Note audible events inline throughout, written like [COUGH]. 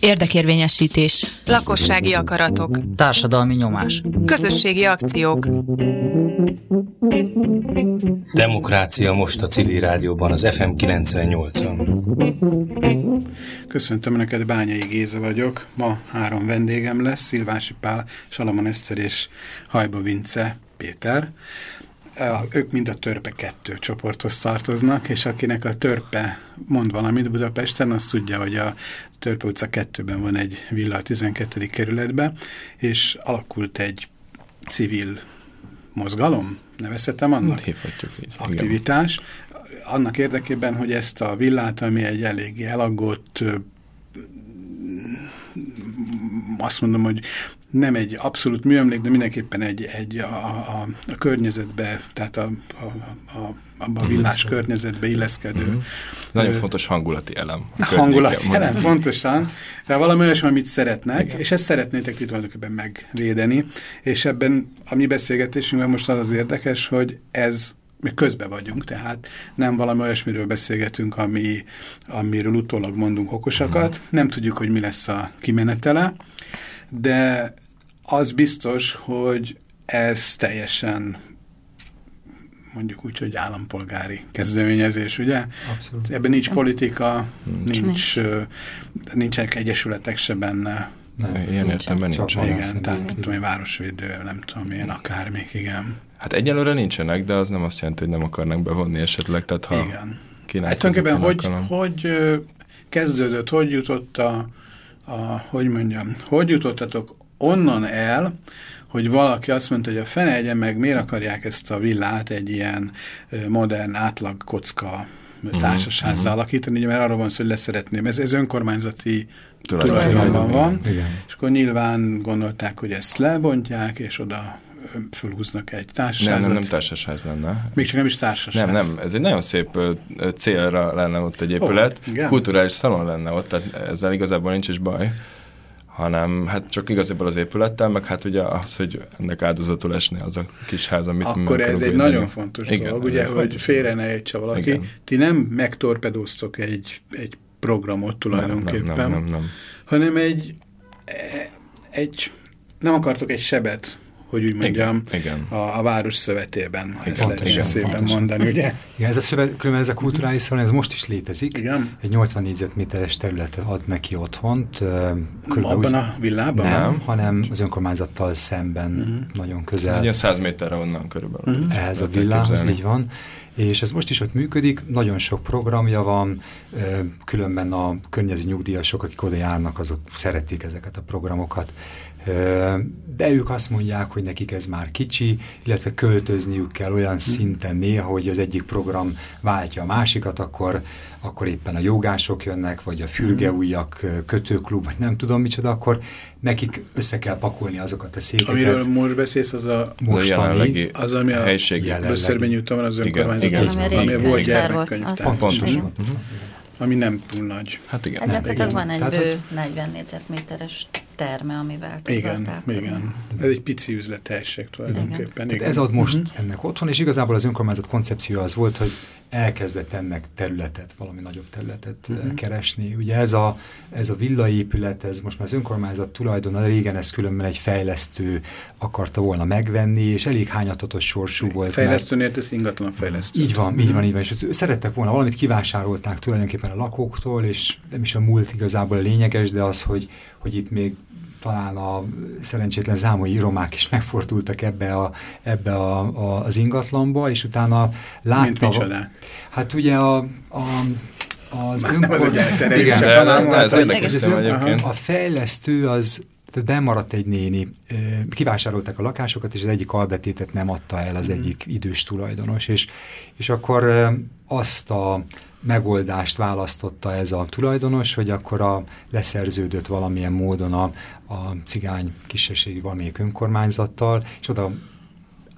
Érdekérvényesítés. Lakossági akaratok. Társadalmi nyomás. Közösségi akciók. Demokrácia most a civil rádióban, az FM 98-on. Köszöntöm Önöket, Bányai Géza vagyok. Ma három vendégem lesz, Szilvási Pál, Salamon Eszter és Hajba Vince Péter ők mind a Törpe 2 csoporthoz tartoznak, és akinek a Törpe mond valamit Budapesten, az tudja, hogy a Törpe utca 2-ben van egy villa a 12. kerületben, és alakult egy civil mozgalom, nevezhetem annak? Hívhatjuk így. Aktivitás. Annak érdekében, hogy ezt a villát, ami egy eléggé elaggott azt mondom, hogy nem egy abszolút műemlék, de mindenképpen egy, egy a, a, a környezetbe, tehát a, a, a, abban a villás környezetbe illeszkedő. Mm -hmm. Nagyon ö, fontos hangulati elem. Hangulati elem, pontosan. Tehát valami olyasmi, amit szeretnek, Igen. és ezt szeretnétek ti tulajdonképpen megvédeni, és ebben a mi beszélgetésünkben most az az érdekes, hogy ez mi közbe vagyunk, tehát nem valami olyasmiről beszélgetünk, ami, amiről utólag mondunk okosakat, mm. nem tudjuk, hogy mi lesz a kimenetele, de az biztos, hogy ez teljesen mondjuk úgy, hogy állampolgári kezdeményezés, ugye? Abszolút. Ebben nincs politika, nincs, nincs. nincsenek egyesületek se benne. Nem, ilyen értemben nincs. Igen, tehát mint tudom, városvédő, nem tudom én, akármik, igen. Hát egyelőre nincsenek, de az nem azt jelenti, hogy nem akarnak bevonni esetleg, tehát ha Igen. Hát tulajdonképpen hogy, hogy kezdődött, hogy jutott a, a, hogy mondjam, hogy jutottatok onnan el, hogy valaki azt mondta, hogy a fene egyen meg, miért akarják ezt a villát egy ilyen modern átlag kocka társasházzal uh -huh. alakítani, ugye, mert arról van szó, hogy leszeretném. Ez, ez önkormányzati tulajdonban van, igen. és akkor nyilván gondolták, hogy ezt lebontják, és oda fölhúznak egy társasházat. Nem, nem, nem társasház lenne. Még csak nem is társasház. Nem, nem, ez egy nagyon szép célra lenne ott egy épület. Oh, Kulturális szalon lenne ott, tehát ezzel igazából nincs is baj hanem hát csak igazából az épülettel, meg hát ugye az, hogy ennek áldozatul esni az a kis ház, amit Akkor ez egy nagyon fontos igen, dolog, ugye, hogy félre ne értse valaki. Igen. Ti nem megtorpedóztok egy, egy programot tulajdonképpen, nem, nem, nem, nem, nem. hanem egy, egy nem akartok egy sebet hogy úgy mondjam, igen, igen. A, a város szövetében, ha ezt lehet igen, szépen pontosan. mondani, ugye? Igen, ez a szövet, különben ez a kulturális szalon, ez most is létezik. Igen. Egy 80 négyzetméteres területet ad neki otthont. Abban úgy, a villában? Nem, nem, hanem az önkormányzattal szemben, uh mhm. -huh. nagyon közel. Ez egy 100 méterre onnan körülbelül. Uh mhm. -huh. Ehhez a villához, így van. És ez most is ott működik, nagyon sok programja van, különben a környező nyugdíjasok, akik oda járnak, azok szeretik ezeket a programokat de ők azt mondják, hogy nekik ez már kicsi, illetve költözniük kell olyan hm. szinten néha, hogy az egyik program váltja a másikat, akkor, akkor éppen a jogások jönnek, vagy a fülgeújak kötőklub, vagy nem tudom micsoda, akkor nekik össze kell pakolni azokat a székeket. Amiről most beszélsz, az a mostani, az, ami a helység összerben van az önkormányzat, ami, ami volt gyermekkönyvtár. Pontosan. Ami nem túl nagy. Hát igen. Hát gyakorlatilag van egy bő 40 négyzetméteres terme, amivel tud Igen, igen. Ez egy pici üzletesség tulajdonképpen. Igen. Igen. Ez ad most uh mhm. -huh. ennek otthon, és igazából az önkormányzat koncepció az volt, hogy elkezdett ennek területet, valami nagyobb területet uh mhm. -huh. keresni. Ugye ez a, ez a villaépület, ez most már az önkormányzat tulajdona, régen ez különben egy fejlesztő akarta volna megvenni, és elég hányatatos sorsú volt. Fejlesztőnél ez ingatlan fejlesztő. Így van, így van, így van, és szerettek volna valamit kivásárolták tulajdonképpen a lakóktól, és nem is a múlt igazából a lényeges, de az, hogy, hogy itt még talán a szerencsétlen zámai romák is megfordultak ebbe, a, ebbe a, a, az ingatlanba, és utána látta... Mint Hát ugye a, a az önkor... Az egy igen, de, de, de ez érdekes A fejlesztő az tehát bemaradt egy néni, kivásárolták a lakásokat, és az egyik albetétet nem adta el az mm. egyik idős tulajdonos, és, és akkor azt a megoldást választotta ez a tulajdonos, hogy akkor a leszerződött valamilyen módon a, a cigány kisebbségi valamelyik önkormányzattal, és oda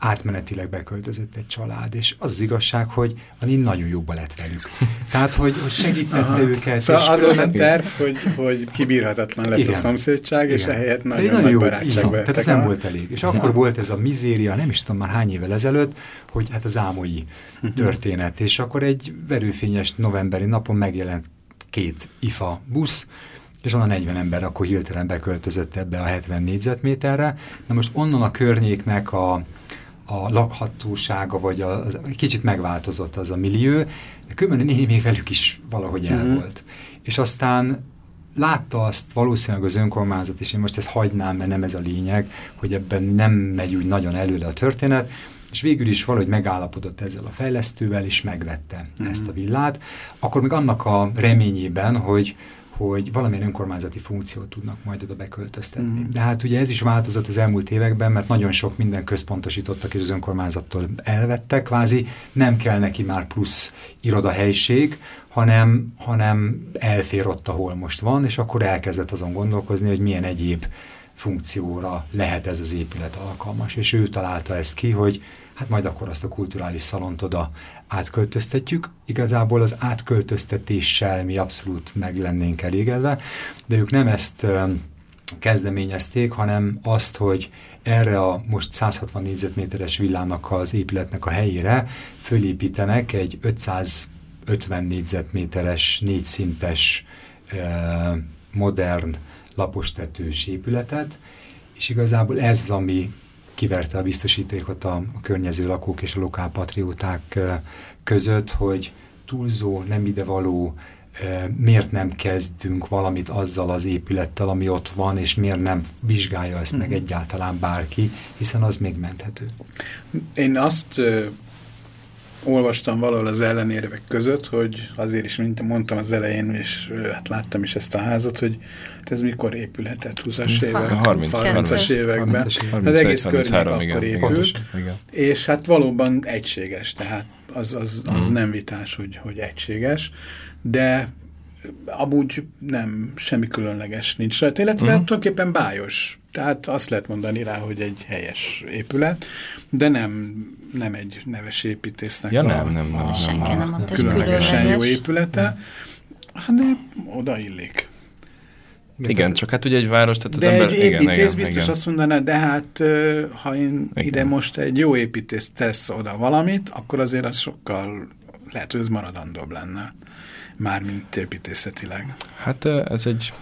átmenetileg beköltözött egy család, és az az igazság, hogy Anin nagyon jobban lett velük. Tehát, hogy, hogy segítette őket. Szóval az volt a terv, hogy, hogy kibírhatatlan lesz igen. a szomszédság, igen. és ehelyett nagyon, nagyon nagy jó, barátság Tehát ez nem volt elég. És akkor volt ez a mizéria, nem is tudom már hány évvel ezelőtt, hogy hát az mhm. történet, és akkor egy verőfényes novemberi napon megjelent két IFA busz, és onnan 40 ember akkor hirtelen beköltözött ebbe a 70 négyzetméterre. Na most onnan a környéknek a, a lakhatósága, vagy a, az, kicsit megváltozott az a millió, de különben néha még velük is valahogy el mm. volt. És aztán látta azt valószínűleg az önkormányzat, és én most ezt hagynám, mert nem ez a lényeg, hogy ebben nem megy úgy nagyon előle a történet, és végül is valahogy megállapodott ezzel a fejlesztővel, és megvette mm. ezt a villát, akkor még annak a reményében, hogy hogy valamilyen önkormányzati funkciót tudnak majd oda beköltöztetni. Mm. De hát ugye ez is változott az elmúlt években, mert nagyon sok minden központosítottak, és az önkormányzattól elvettek, kvázi nem kell neki már plusz irodahelység, hanem, hanem elfér ott, ahol most van, és akkor elkezdett azon gondolkozni, hogy milyen egyéb funkcióra lehet ez az épület alkalmas. És ő találta ezt ki, hogy hát majd akkor azt a kulturális szalont oda átköltöztetjük. Igazából az átköltöztetéssel mi abszolút meg lennénk elégedve, de ők nem ezt kezdeményezték, hanem azt, hogy erre a most 160 négyzetméteres villának az épületnek a helyére fölépítenek egy 550 négyzetméteres, négyszintes, modern lapostetős épületet, és igazából ez az, ami kiverte a biztosítékot a, a környező lakók és a lokálpatrióták között, hogy túlzó, nem idevaló, miért nem kezdünk valamit azzal az épülettel, ami ott van, és miért nem vizsgálja ezt meg mhm. egyáltalán bárki, hiszen az még menthető. Én azt olvastam valahol az ellenérvek között, hogy azért is, mint mondtam az elején, és hát láttam is ezt a házat, hogy ez mikor épületett? 20-as évek? 30-as években. Az egész környék akkor igen, épült. Igen. És hát valóban egységes, tehát az, az, az mm. nem vitás, hogy, hogy egységes, de amúgy nem, semmi különleges nincs rajta, illetve uh-huh. tulajdonképpen bájos. Tehát azt lehet mondani rá, hogy egy helyes épület, de nem, nem egy neves építésznek ja, a, nem, nem, nem, nem, nem, nem mondta, különlegesen különleges. jó épülete, hát de oda illik. Igen, csak hát ugye egy város, tehát az de ember... egy építész igen, biztos igen. azt mondaná, de hát ha én igen. ide most egy jó építész tesz oda valamit, akkor azért az sokkal lehet, hogy ez maradandóbb lenne mármint építészetileg. Hát ez egy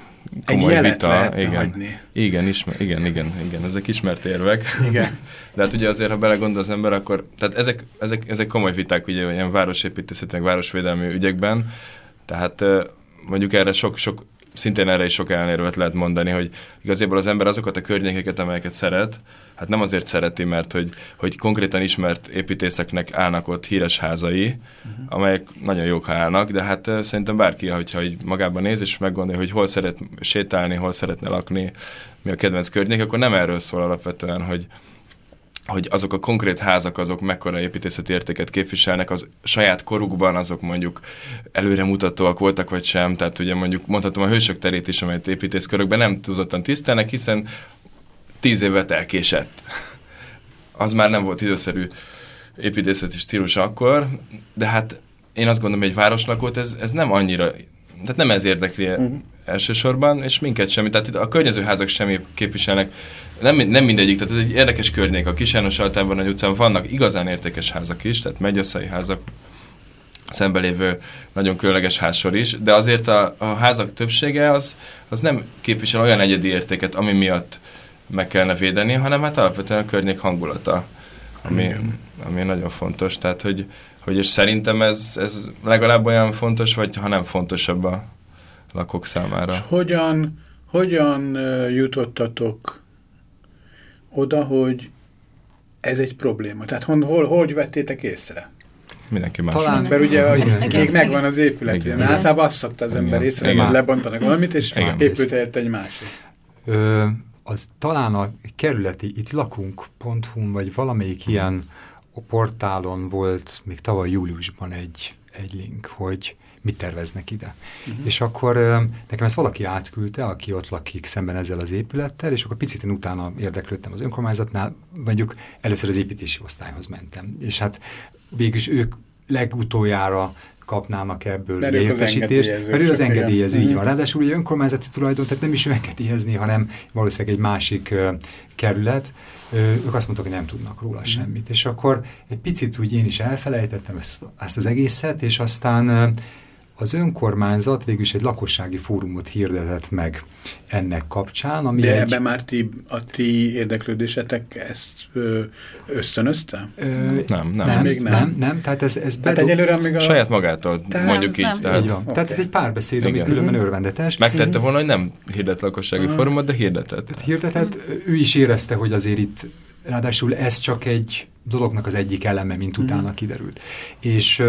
komoly egy vita. Igen. Hagyni. Igen, ismer, igen, igen, igen, ezek ismert érvek. Igen. [LAUGHS] De hát ugye azért, ha belegondol az ember, akkor, tehát ezek, ezek, ezek komoly viták ugye ilyen városépítészetileg, városvédelmi ügyekben, tehát mondjuk erre sok, sok szintén erre is sok ellenérvet lehet mondani, hogy igazából az ember azokat a környékeket, amelyeket szeret, hát nem azért szereti, mert hogy, hogy konkrétan ismert építészeknek állnak ott híres házai, uh-huh. amelyek nagyon jók, állnak, de hát szerintem bárki, hogyha így magában néz, és meggondolja, hogy hol szeret sétálni, hol szeretne lakni, mi a kedvenc környék, akkor nem erről szól alapvetően, hogy, hogy azok a konkrét házak, azok mekkora építészeti értéket képviselnek, az saját korukban azok mondjuk előremutatóak voltak, vagy sem. Tehát ugye mondjuk mondhatom a hősök terét is, amelyet építészkörökben nem túlzottan tisztelnek, hiszen tíz évet elkésett. Az már nem volt időszerű építészeti stílus akkor, de hát én azt gondolom, hogy egy városlakót ez, ez nem annyira, tehát nem ez érdekli uh-huh. elsősorban, és minket semmi. Tehát a környező házak semmi képviselnek nem, nem mindegyik, tehát ez egy érdekes környék. A Kis János Altában nagy utcán vannak igazán értékes házak is, tehát megyaszai házak, szembelévő nagyon különleges házsor is, de azért a, a házak többsége az, az nem képvisel olyan egyedi értéket, ami miatt meg kellene védeni, hanem hát alapvetően a környék hangulata, ami, ami nagyon fontos. Tehát, hogy, hogy és szerintem ez, ez legalább olyan fontos, vagy ha nem fontosabb a lakók számára. És hogyan, hogyan jutottatok oda, hogy ez egy probléma. Tehát hol, hol, hogy vettétek észre? Mindenki más. Talán, mert ugye hogy még megvan az épület, igen. általában azt szokta az ember észre, hogy lebontanak valamit, és igen. épült helyett egy másik. Ö, az talán a kerületi, itt lakunk.hu, vagy valamelyik ilyen portálon volt még tavaly júliusban egy, egy link, hogy mit terveznek ide. Uh-huh. És akkor nekem ezt valaki átküldte, aki ott lakik szemben ezzel az épülettel, és akkor picit én utána érdeklődtem az önkormányzatnál, mondjuk először az építési osztályhoz mentem. És hát végülis ők legutoljára kapnának ebből értesítést, mert ő az engedélyező, így van. Mhm. Ráadásul ugye önkormányzati tulajdon, tehát nem is engedélyezni, hanem valószínűleg egy másik uh, kerület, uh, ők azt mondtak, hogy nem tudnak róla mm. semmit. És akkor egy picit úgy én is elfelejtettem ezt, ezt az egészet, és aztán uh, az önkormányzat végülis egy lakossági fórumot hirdetett meg ennek kapcsán. Ami De egy... ebben már ti, a ti érdeklődésetek ezt ösztönözte? Ö, nem, nem. Nem, még nem. nem, nem tehát ez, ez tehát bedob... egyelőre még a... Saját magától, tehát, mondjuk így. Nem. Tehát, így van. Okay. tehát ez egy párbeszéd, ami különben örvendetes. Megtette volna, hogy nem hirdet lakossági uh, fórumot, de hirdetett. Tehát hirdetett, ő is érezte, hogy azért itt ráadásul ez csak egy dolognak az egyik eleme, mint mm. utána kiderült. És uh,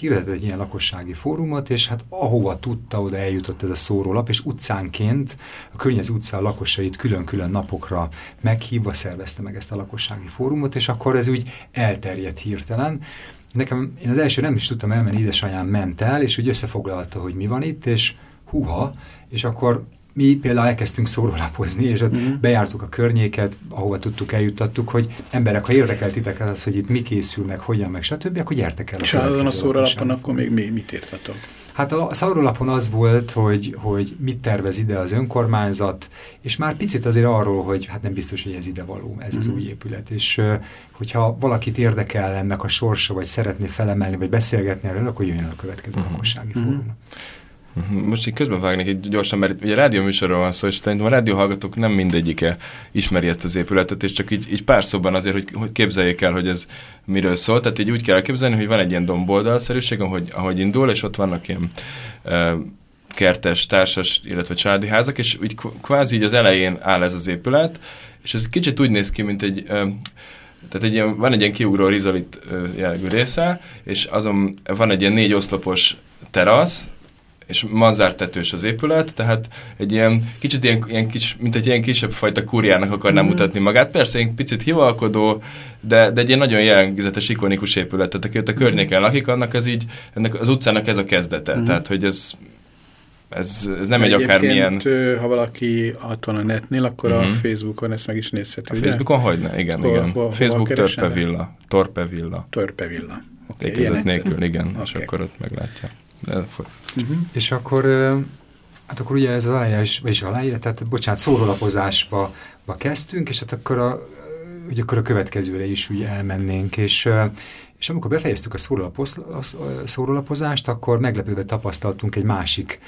hirdetett egy ilyen lakossági fórumot, és hát ahova tudta, oda eljutott ez a szórólap, és utcánként a környező utca lakosait külön-külön napokra meghívva szervezte meg ezt a lakossági fórumot, és akkor ez úgy elterjedt hirtelen. Nekem, én az első nem is tudtam elmenni, édesanyám ment el, és úgy összefoglalta, hogy mi van itt, és huha, és akkor mi például elkezdtünk szórólapozni, és ott mm. bejártuk a környéket, ahova tudtuk, eljuttattuk, hogy emberek, ha érdekelt titeket az, hogy itt mi készül, meg hogyan, meg stb., akkor gyertek el. És azon a szórólapon akkor még mi, mit írtatok? Hát a szórólapon az volt, hogy, hogy mit tervez ide az önkormányzat, és már picit azért arról, hogy hát nem biztos, hogy ez ide való, ez az mhm. új épület. És hogyha valakit érdekel ennek a sorsa, vagy szeretné felemelni, vagy beszélgetni erről, akkor jöjjön a következő mm. lakossági mm. fórum. Mhm. Most így közben vágnék egy gyorsan, mert ugye rádió műsorról van szó, és szerintem a rádióhallgatók nem mindegyike ismeri ezt az épületet, és csak így, így pár szóban azért, hogy, hogy képzeljék el, hogy ez miről szól. Tehát így úgy kell elképzelni, hogy van egy ilyen domboldalszerűség, ahogy, ahogy indul, és ott vannak ilyen e, kertes, társas, illetve családi házak, és úgy kvázi így az elején áll ez az épület, és ez kicsit úgy néz ki, mint egy... E, tehát egy ilyen, van egy ilyen kiugró rizolit jellegű része, és azon van egy ilyen négy oszlopos terasz, és tetős az épület, tehát egy ilyen kicsit ilyen, ilyen kis, mint egy ilyen kisebb fajta kurjának akarná mm. mutatni magát. Persze egy picit hivalkodó, de, de egy ilyen nagyon jellegzetes, ikonikus épület. Tehát aki ott a környéken lakik, annak az így, ennek az utcának ez a kezdete. Mm. Tehát, hogy ez ez, ez nem egy akármilyen... ha valaki ott van a netnél, akkor -hmm. a mhm. Facebookon ezt meg is nézheti, A ugye? Facebookon hogyne, igen, hol, igen. Hol, Facebook Törpevilla. Torpevilla. Torpevilla. Okay, nélkül, igen, okay. és akkor ott meglátja. De, uh -huh. És akkor, hát akkor ugye ez az aláírás, vagyis aláírás, tehát bocsánat, szórólapozásba kezdtünk, és hát akkor a, ugye akkor a következőre is úgy elmennénk, és, és amikor befejeztük a szórólapozást, akkor meglepőben tapasztaltunk egy másik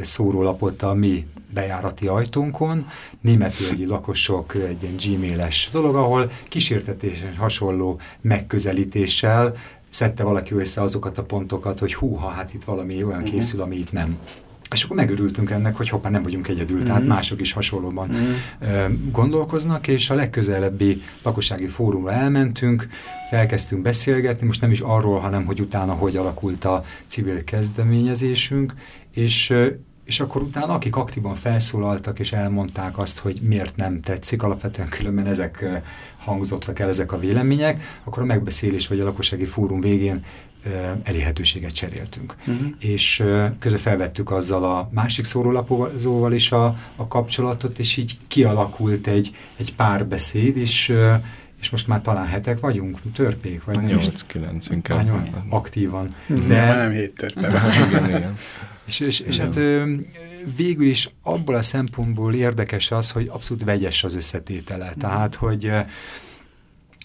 szórólapot a mi bejárati ajtónkon, németülgyi lakosok egy ilyen gmail-es dolog, ahol kísértetésen hasonló megközelítéssel szedte valaki össze azokat a pontokat, hogy húha, hát itt valami olyan uh-huh. készül, ami itt nem. És akkor megörültünk ennek, hogy hoppá, nem vagyunk egyedül, uh-huh. tehát mások is hasonlóban uh-huh. gondolkoznak, és a legközelebbi lakossági fórumra elmentünk, elkezdtünk beszélgetni, most nem is arról, hanem hogy utána hogy alakult a civil kezdeményezésünk, és és akkor utána akik aktívan felszólaltak és elmondták azt, hogy miért nem tetszik, alapvetően különben ezek hangzottak el ezek a vélemények, akkor a megbeszélés vagy a lakossági fórum végén elérhetőséget cseréltünk. Uh -huh. És közben felvettük azzal a másik szórólapozóval is a, a kapcsolatot, és így kialakult egy, egy párbeszéd, és és most már talán hetek vagyunk, törpék, vagy 8-9 inkább. Aktívan. De nem hét törpe. igen, igen. És, és, és hát végül is abból a szempontból érdekes az, hogy abszolút vegyes az összetétele. Mm. Tehát, hogy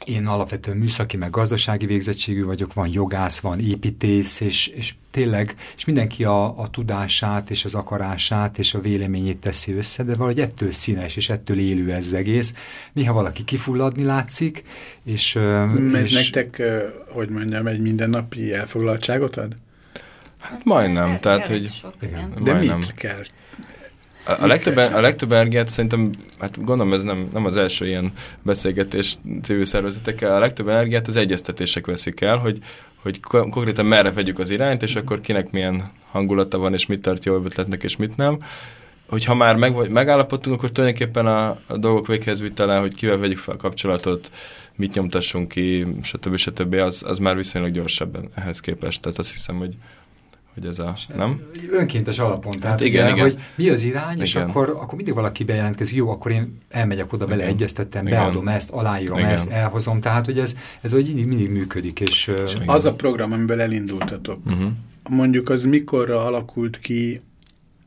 én alapvetően műszaki, meg gazdasági végzettségű vagyok, van jogász, van építész, és, és tényleg, és mindenki a, a tudását, és az akarását, és a véleményét teszi össze, de valahogy ettől színes, és ettől élő ez egész. Néha valaki kifulladni látszik, és... Ez és... nektek, hogy mondjam, egy mindennapi elfoglaltságot ad? Hát majdnem, el, tehát, hogy... Sok, igen. De majdnem. mit kell? A, a, legtöbb, a legtöbb energiát szerintem, hát gondolom ez nem, nem az első ilyen beszélgetés civil szervezetekkel, a legtöbb energiát az egyeztetések veszik el, hogy, hogy konkrétan merre vegyük az irányt, és akkor kinek milyen hangulata van, és mit tart jó ötletnek, és mit nem. Hogyha már meg, megállapodtunk, akkor tulajdonképpen a, a dolgok véghez vitele, hogy kivel vegyük fel a kapcsolatot, mit nyomtassunk ki, stb. stb. Az, az már viszonylag gyorsabban ehhez képest. Tehát azt hiszem, hogy hogy ez a, nem? Önkéntes alapon, tehát hát igen, ugye, igen. hogy mi az irány, igen. és akkor, akkor mindig valaki bejelentkezik, jó, akkor én elmegyek oda, bele egyeztettem, beadom ezt, aláírom igen. ezt, elhozom, tehát hogy ez, ez hogy mindig, mindig működik. És, és az a program, amiből elindultatok, uh mhm. -huh. mondjuk az mikorra alakult ki,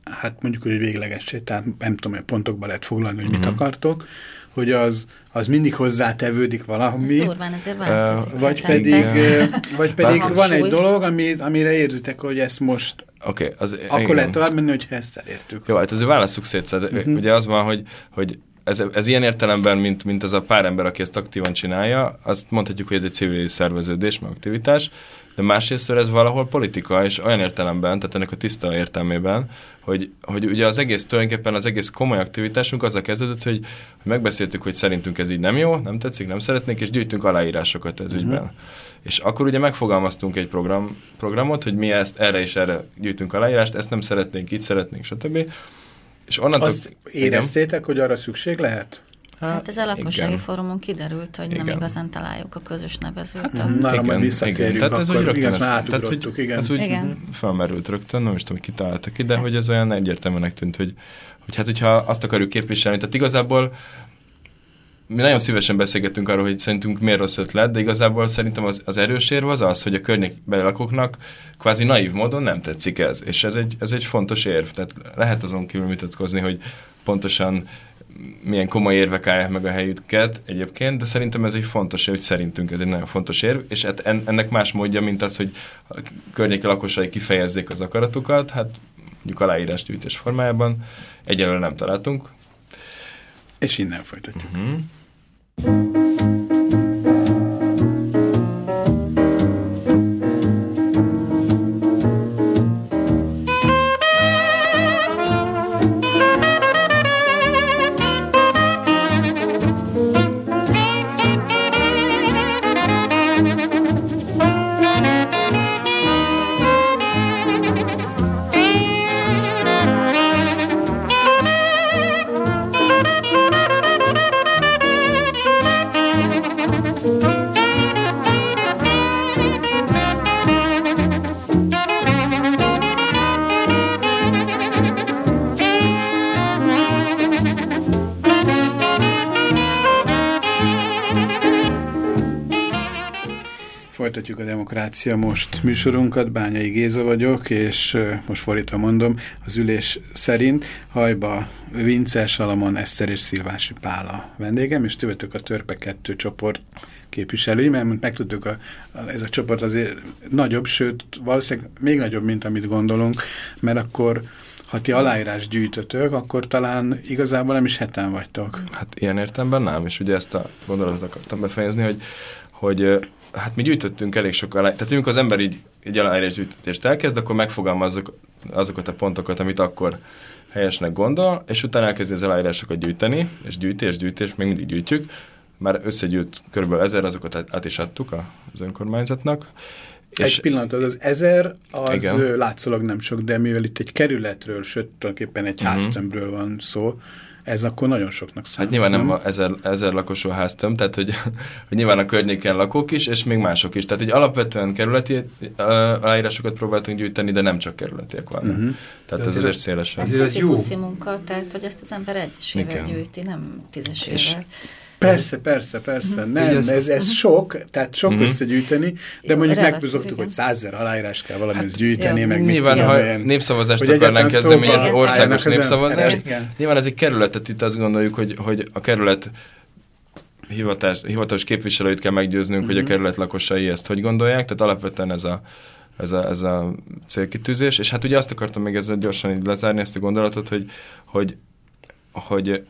hát mondjuk, hogy véglegesé, tehát nem tudom, hogy pontokba lehet foglalni, hogy uh -huh. mit mhm. akartok, hogy az, az mindig hozzátevődik valami. Ez durván azért változik. Uh, vagy pedig, vagy pedig van egy dolog, ami, amire érzitek, hogy ezt most okay, az, akkor igen. lehet tovább menni, hogy ezt elértük. Jó, hát azért válaszuk szét. Uh -huh. Ugye az van, hogy, hogy ez, ez ilyen értelemben, mint, mint az a pár ember, aki ezt aktívan csinálja, azt mondhatjuk, hogy ez egy civil szerveződés, meg aktivitás, de másrészt ez valahol politika, és olyan értelemben, tehát ennek a tiszta értelmében, hogy, hogy ugye az egész, tulajdonképpen az egész komoly aktivitásunk azzal kezdődött, hogy, hogy megbeszéltük, hogy szerintünk ez így nem jó, nem tetszik, nem szeretnénk, és gyűjtünk aláírásokat ez uh-huh. ügyben. És akkor ugye megfogalmaztunk egy program, programot, hogy mi ezt erre és erre gyűjtünk aláírást, ezt nem szeretnénk, így szeretnénk, stb. És onnantól... Azt éreztétek, igen? hogy arra szükség lehet? Hát, hát ez a lakossági igen. fórumon kiderült, hogy igen. nem igazán találjuk a közös nevezőt. Hát, Na, igen, majd visszatérjük, igen. Tehát ez úgy rögtön, ezt, tehát, hogy igen. Ez úgy igen. felmerült rögtön, nem is tudom, kitaláltak ki, de hogy ez olyan egyértelműnek tűnt, hogy, hogy hát, hogyha azt akarjuk képviselni, tehát igazából mi nagyon szívesen beszélgetünk arról, hogy szerintünk miért rossz ötlet, de igazából szerintem az, az erős érv az az, hogy a környékbeli lakóknak kvázi naív módon nem tetszik ez, és ez egy, ez egy fontos érv, tehát lehet azon kívül mutatkozni, hogy pontosan milyen komoly érvek állják meg a helyüket egyébként, de szerintem ez egy fontos, hogy szerintünk ez egy nagyon fontos érv, és hát ennek más módja, mint az, hogy a környéki lakosai kifejezzék az akaratukat, hát mondjuk aláírás gyűjtés formájában egyelőre nem találtunk. És innen folytatjuk. Uh Demokrácia Most műsorunkat, Bányai Géza vagyok, és most fordítva mondom, az ülés szerint Hajba Vince, Salamon, Eszter és Szilvási a vendégem, és tővetök a Törpe 2 csoport képviselői, mert megtudtuk, a, ez a csoport azért nagyobb, sőt valószínűleg még nagyobb, mint amit gondolunk, mert akkor ha ti aláírás gyűjtötök, akkor talán igazából nem is heten vagytok. Hát ilyen értemben nem, és ugye ezt a gondolatot akartam befejezni, hogy, hogy hát mi gyűjtöttünk elég sok aláírást. Tehát amikor az ember így egy aláírás gyűjtést elkezd, akkor megfogalmazzuk azokat a pontokat, amit akkor helyesnek gondol, és utána elkezdi az aláírásokat gyűjteni, és gyűjti, és gyűjti, és még mindig gyűjtjük. Már összegyűjt kb. ezer, azokat át is adtuk az önkormányzatnak. Egy és pillanat, az, az ezer, az igen. látszólag nem sok, de mivel itt egy kerületről, sőt, tulajdonképpen egy uh mhm. -huh. háztömbről van szó, ez akkor nagyon soknak számít. Hát nyilván nem, nem ezer, ezer lakosú háztöm, tehát hogy, [LAUGHS] hogy nyilván a környéken lakók is, és még mások is. Tehát egy alapvetően kerületi aláírásokat próbáltunk gyűjteni, de nem csak kerületiek vannak. Uh -huh. Tehát de ez azért szélesebb. Ez, ez jó. munka, tehát hogy ezt az ember egyesével gyűjti, nem tízesével. És Persze, persze, persze. Mhm. Nem, ez, ez sok, tehát sok mhm. -huh. összegyűjteni, de mondjuk megbizogtuk, hogy százezer aláírás kell valamihez hát, gyűjteni, ja, meg Nyilván, ha olyan, népszavazást akarnánk kezdeni, ez országos népszavazást, nyilván ez egy kerületet itt azt gondoljuk, hogy, hogy a kerület hivatás, hivatalos képviselőit kell meggyőznünk, uh -huh. hogy a mhm. kerület lakosai ezt hogy gondolják, tehát alapvetően ez a, ez a, ez a célkitűzés, és hát ugye azt akartam még ezzel gyorsan így lezárni ezt a gondolatot, hogy, hogy, hogy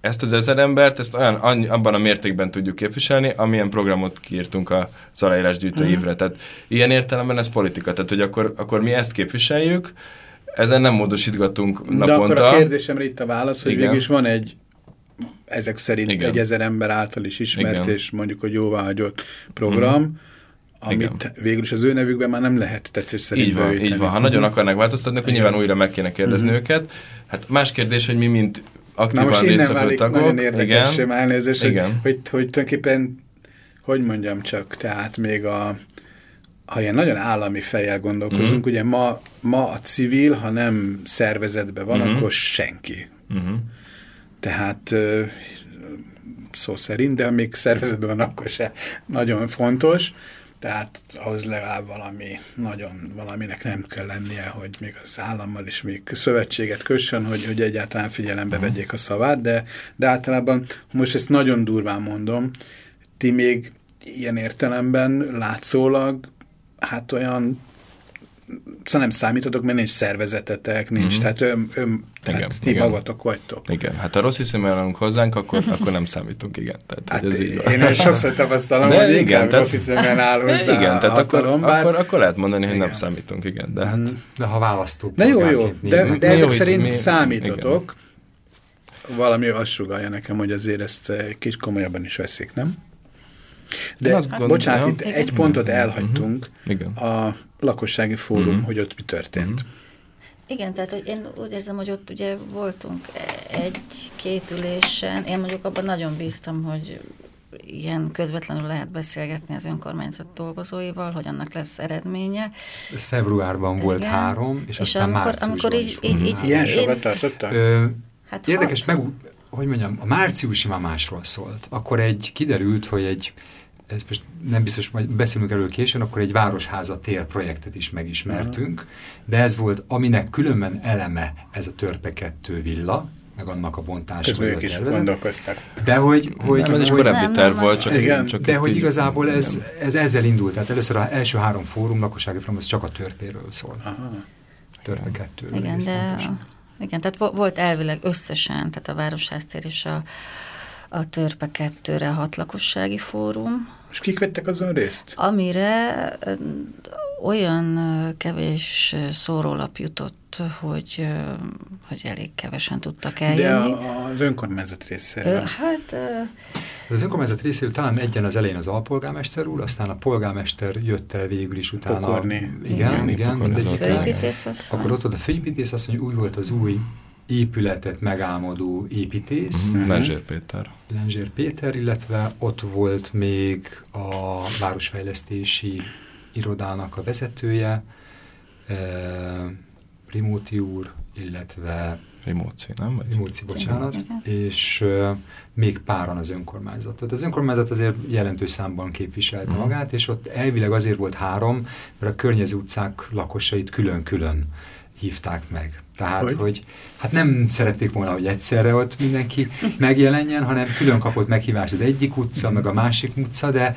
ezt az ezer embert, ezt olyan, abban a mértékben tudjuk képviselni, amilyen programot kiírtunk a aláírásgyűjtő mm. évre. Tehát ilyen értelemben ez politika. Tehát, hogy akkor, akkor mi ezt képviseljük, ezen nem módosítgatunk naponta. De akkor a kérdésemre itt a válasz, hogy végül is van egy ezek szerint Igen. egy ezer ember által is ismert, Igen. és mondjuk, hogy jóváhagyott program, mm. amit Igen. végül is az ő nevükben már nem lehet tetszés szerint Így van, így van. Ha nagyon akarnak változtatni, akkor nyilván újra meg kéne kérdezni mm. őket. Hát más kérdés, hogy mi mint aktívan Na most innen válik tagok. nagyon érdekes, sem elnézést, hogy, hogy, hogy tulajdonképpen, hogy mondjam csak, tehát még a, ha ilyen nagyon állami fejjel gondolkozunk, mm. ugye ma, ma a civil, ha nem szervezetben van, mm. akkor senki. Mm. Tehát szó szerint, de még szervezetben van, akkor se nagyon fontos. Tehát ahhoz legalább valami, nagyon valaminek nem kell lennie, hogy még az állammal is még szövetséget kössön, hogy, hogy egyáltalán figyelembe uh -huh. vegyék a szavát, de, de általában most ezt nagyon durván mondom, ti még ilyen értelemben látszólag hát olyan szóval nem számítotok, mert nincs szervezetetek, nincs, mm -hmm. tehát, ön, ön, tehát igen, ti igen. magatok vagytok. Igen, hát ha rossz hiszem állunk hozzánk, akkor, [LAUGHS] akkor nem számítunk, igen. Tehát, hát ez így van. Én sokszor tapasztalom, de hogy igen, inkább tehát, rossz hiszemben áll hozzá Igen, tehát akkor, bár... akkor, akkor lehet mondani, hogy igen. nem számítunk, igen. De, hát... Mhm. de ha választók. De jó, jó, de, de ezek jó, szerint mi, számítotok. Igen. Valami azt sugalja nekem, hogy azért ezt kicsit komolyabban is veszik, nem? De azt gondolom, bocsánat, itt igen. egy pontot mhm. elhagytunk, uh -huh. a lakossági fórum, uh mhm. -huh. hogy ott mi történt. Uh mhm. -huh. Igen, tehát én úgy érzem, hogy ott ugye voltunk egy-két ülésen, én mondjuk abban nagyon bíztam, hogy ilyen közvetlenül lehet beszélgetni az önkormányzat dolgozóival, hogy annak lesz eredménye. Ez februárban volt Igen. három, és, és aztán amikor, márciusban amikor így, így, így, Ilyen sokat tartottak? Hát érdekes, hat. meg, hogy mondjam, a márciusi már másról szólt. Akkor egy kiderült, hogy egy ez most nem biztos, majd beszélünk erről későn, akkor egy városháza tér projektet is megismertünk, de ez volt, aminek különben eleme ez a Törpe 2 villa, meg annak a bontása. Közben ők is gondolkoztak. De hogy... hogy nem, ez egy korábbi terv volt, csak, igen, csak De hogy igazából ez, ez ezzel indult. Tehát először az első három fórum, lakossági fórum, az csak a törpéről szól. Aha. Törpe 2 Igen, de... Igen, tehát volt elvileg összesen, tehát a Városház-tér és a, a Törpe 2-re hat lakossági fórum, és kik vettek azon részt? Amire olyan kevés szórólap jutott, hogy, hogy elég kevesen tudtak eljönni. De az önkormányzat részéről? Hát... Az önkormányzat részéről talán egyen az elején az alpolgármester úr, aztán a polgármester jött el végül is utána. Pokorni. Igen, igen. igen mindegy. Akkor ott volt a főépítész, azt mondja, úgy volt az új épületet megálmodó építész. Mm -hmm. Lenzsér Péter. Lenzsér Péter, illetve ott volt még a városfejlesztési irodának a vezetője, eh, Rimóti úr, illetve Rimóci, nem? Rimóci, bocsánat, és uh, még páran az önkormányzatot. Az önkormányzat azért jelentős számban képviselte mm. magát, és ott elvileg azért volt három, mert a környező utcák lakosait külön-külön hívták meg. Tehát, hogy? hogy hát nem szerették volna, hogy egyszerre ott mindenki megjelenjen, hanem külön kapott meghívást az egyik utca, meg a másik utca, de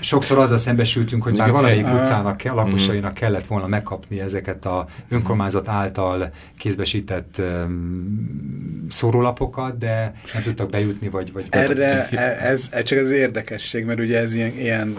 sokszor azzal szembesültünk, hogy már valamelyik utcának, lakosainak kellett volna megkapni ezeket a önkormányzat által kézbesített um, szórólapokat, de nem tudtak bejutni, vagy... vagy Erre ez, ez csak az érdekesség, mert ugye ez ilyen, ilyen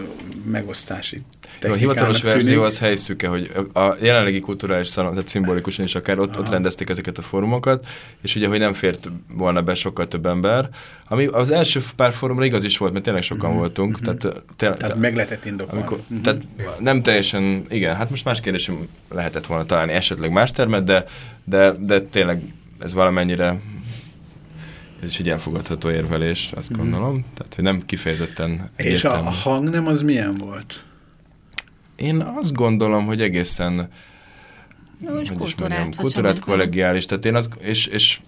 megosztási a hivatalos tűnik. verzió az helyszüke, hogy a jelenlegi kulturális szalon, tehát szimbolikusan is akár ott, ott rendezték ezeket a fórumokat, és ugye, hogy nem fért volna be sokkal több ember, ami az első pár fórumra igaz is volt, mert tényleg sokan mm -hmm. voltunk. Mm -hmm. Tehát, te, tehát meg lehetett indokolni. Amikor, mm -hmm. Tehát nem teljesen, igen, hát most más kérdés, lehetett volna találni esetleg más termet, de, de, de tényleg ez valamennyire ez is egy elfogadható érvelés, azt mm. gondolom. Tehát, hogy nem kifejezetten És értem. a hang nem az milyen volt? Én azt gondolom, hogy egészen hogy kultúrát, kultúrát kollegiális, tehát én az, és, és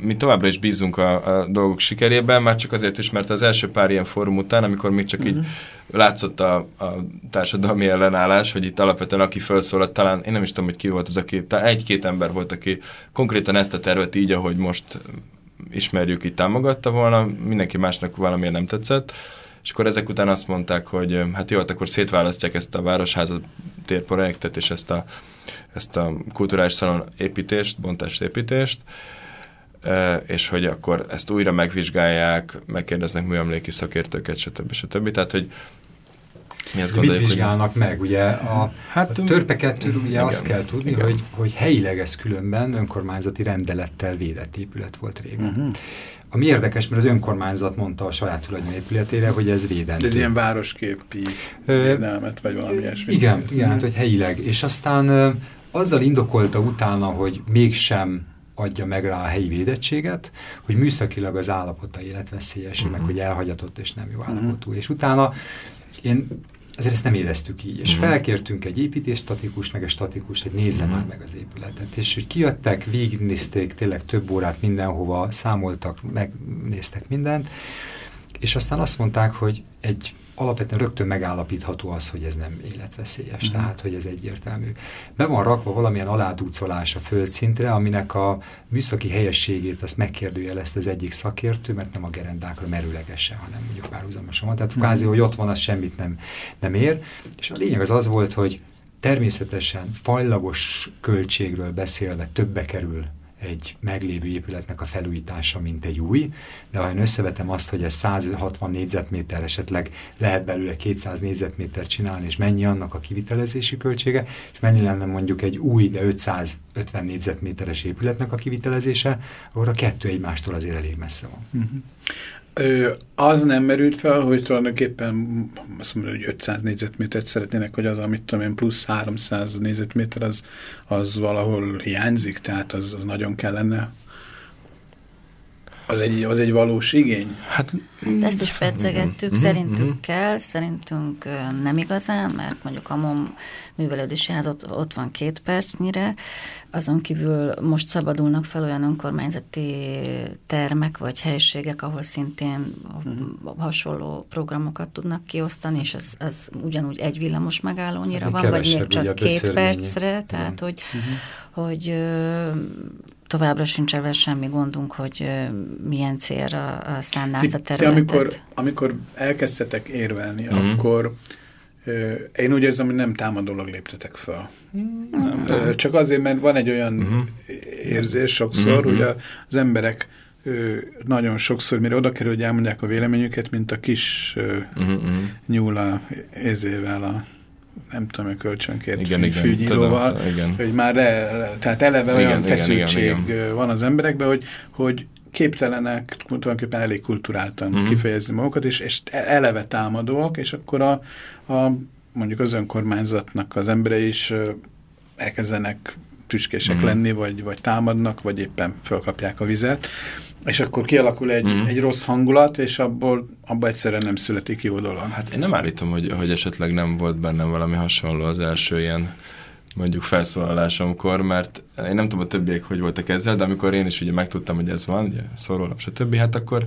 mi továbbra is bízunk a, a dolgok sikerében, már csak azért is, mert az első pár ilyen fórum után, amikor még csak uh -huh. így mhm. látszott a, a társadalmi ellenállás, hogy itt alapvetően aki felszólalt, talán én nem is tudom, hogy ki volt az, aki, egy-két ember volt, aki konkrétan ezt a tervet így, ahogy most ismerjük, itt támogatta volna, mindenki másnak valamilyen nem tetszett, és akkor ezek után azt mondták, hogy hát jó, hát akkor szétválasztják ezt a városházat térprojektet és ezt a, ezt a kulturális szalon építést, bontást építést, és hogy akkor ezt újra megvizsgálják, megkérdeznek műemléki szakértőket, stb. stb. Tehát, hogy mi azt gondoljuk, Mit vizsgálnak hogy... meg? Ugye a, hát, a törpeketől ugye igen, azt kell tudni, hogy, hogy helyileg ez különben önkormányzati rendelettel védett épület volt régen. Uh mhm. -huh. Ami érdekes, mert az önkormányzat mondta a saját tulajdon épületére, hogy ez védendő. De ez ilyen városképi védelmet, vagy valami ilyesmi. Igen, igen hát, hogy helyileg. És aztán azzal indokolta utána, hogy mégsem adja meg rá a helyi védettséget, hogy műszakilag az állapota életveszélyes, uh -huh. meg mhm. hogy elhagyatott és nem jó állapotú. Uh -huh. És utána én azért ezt nem éreztük így. És mm. felkértünk egy építésstatikus, meg egy statikus, hogy nézze mm. már meg az épületet. És hogy kijöttek, végignézték tényleg több órát mindenhova, számoltak, megnéztek mindent, és aztán azt mondták, hogy egy alapvetően rögtön megállapítható az, hogy ez nem életveszélyes, uh-huh. tehát hogy ez egyértelmű. Be van rakva valamilyen aládúcolás a földszintre, aminek a műszaki helyességét azt megkérdőjelezt az egyik szakértő, mert nem a gerendákra merőlegesen, hanem mondjuk párhuzamosan van. Tehát uh-huh. kvázi, hogy ott van, az semmit nem, nem ér. És a lényeg az az volt, hogy természetesen fajlagos költségről beszélve többe kerül egy meglévő épületnek a felújítása, mint egy új, de ha én összevetem azt, hogy ez 160 négyzetméter, esetleg lehet belőle 200 négyzetméter csinálni, és mennyi annak a kivitelezési költsége, és mennyi lenne mondjuk egy új, de 550 négyzetméteres épületnek a kivitelezése, akkor a kettő egymástól azért elég messze van. Uh -huh. Ö, az nem merült fel, hogy tulajdonképpen azt mondom, hogy 500 négyzetmétert szeretnének, hogy az, amit tudom én, plusz 300 négyzetméter, az, az valahol hiányzik, tehát az, az nagyon kellene. Az egy, az egy valós igény? Hát, De ezt is percegettük, mm-hmm. szerintünk mm-hmm. kell, szerintünk nem igazán, mert mondjuk a MOM művelődési ház ott, ott van két percnyire, azon kívül most szabadulnak fel olyan önkormányzati termek vagy helységek, ahol szintén hasonló programokat tudnak kiosztani, és az, az ugyanúgy egy villamos megállónyira hát van, vagy még csak két percre, tehát hogy, uh-huh. hogy továbbra sincs ebben semmi gondunk, hogy milyen célra szánná azt a területet. De amikor, amikor elkezdtetek érvelni, uh-huh. akkor én úgy érzem, hogy nem támadólag léptetek fel. Nem. Csak azért, mert van egy olyan uh mhm. -huh. érzés sokszor, uh mhm. -huh. hogy az emberek nagyon sokszor, mire oda kerül, hogy elmondják a véleményüket, mint a kis uh -huh. nyúla ézével a nem tudom, a kölcsönkért igen, fű, fűnyíróval, igen. hogy már le, tehát eleve igen, olyan igen, feszültség igen, igen. van az emberekben, hogy, hogy képtelenek tulajdonképpen elég kulturáltan mm. kifejezni magukat, és, és eleve támadóak, és akkor a, a mondjuk az önkormányzatnak az emberei is elkezdenek tüskések mm. lenni, vagy, vagy támadnak, vagy éppen fölkapják a vizet, és akkor kialakul egy, mm. egy rossz hangulat, és abból, abból egyszerűen nem születik jó dolog. Hát én nem állítom, hogy, hogy esetleg nem volt bennem valami hasonló az első ilyen mondjuk felszólalásomkor, mert én nem tudom a többiek, hogy voltak ezzel, de amikor én is ugye megtudtam, hogy ez van, ugye szórólap, stb., hát akkor,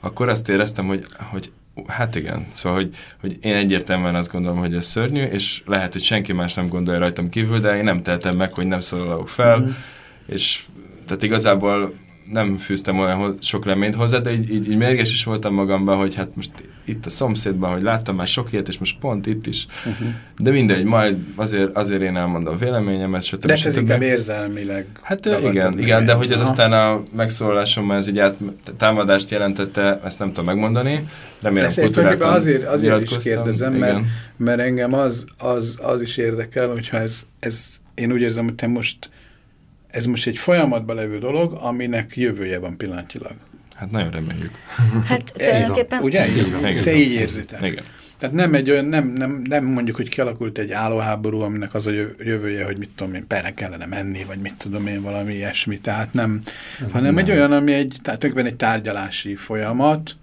akkor azt éreztem, hogy, hogy hát igen, szóval, hogy, hogy én egyértelműen azt gondolom, hogy ez szörnyű, és lehet, hogy senki más nem gondolja rajtam kívül, de én nem teltem meg, hogy nem szólalok fel, mm. és tehát igazából nem fűztem olyan sok reményt hozzá, de így, így, így mérges is voltam magamban, hogy hát most itt a szomszédban, hogy láttam már sok ilyet, és most pont itt is. Uh -huh. De mindegy, majd azért, azért én elmondom véleményemet, stb. De ez inkább érzelmileg. Hát igen, igen, de hogy ez aztán a megszólalásommal ez egy át, támadást jelentette, ezt nem tudom megmondani. Remélem, ezt, ezt azért, azért is kérdezem, mert, mert engem az, az, az is érdekel, hogyha ez, ez én úgy érzem, hogy te most ez most egy folyamatban levő dolog, aminek jövője van pillanatilag. Hát nagyon reméljük. Hát tulajdonképpen... Ugye? Igen. Te így érzitek. Igen. Tehát nem egy olyan, nem, nem, nem mondjuk, hogy kialakult egy állóháború, aminek az a jövője, hogy mit tudom én, perre kellene menni, vagy mit tudom én, valami ilyesmi. Tehát nem, nem hanem nem. egy olyan, ami egy, tehát egy tárgyalási folyamat,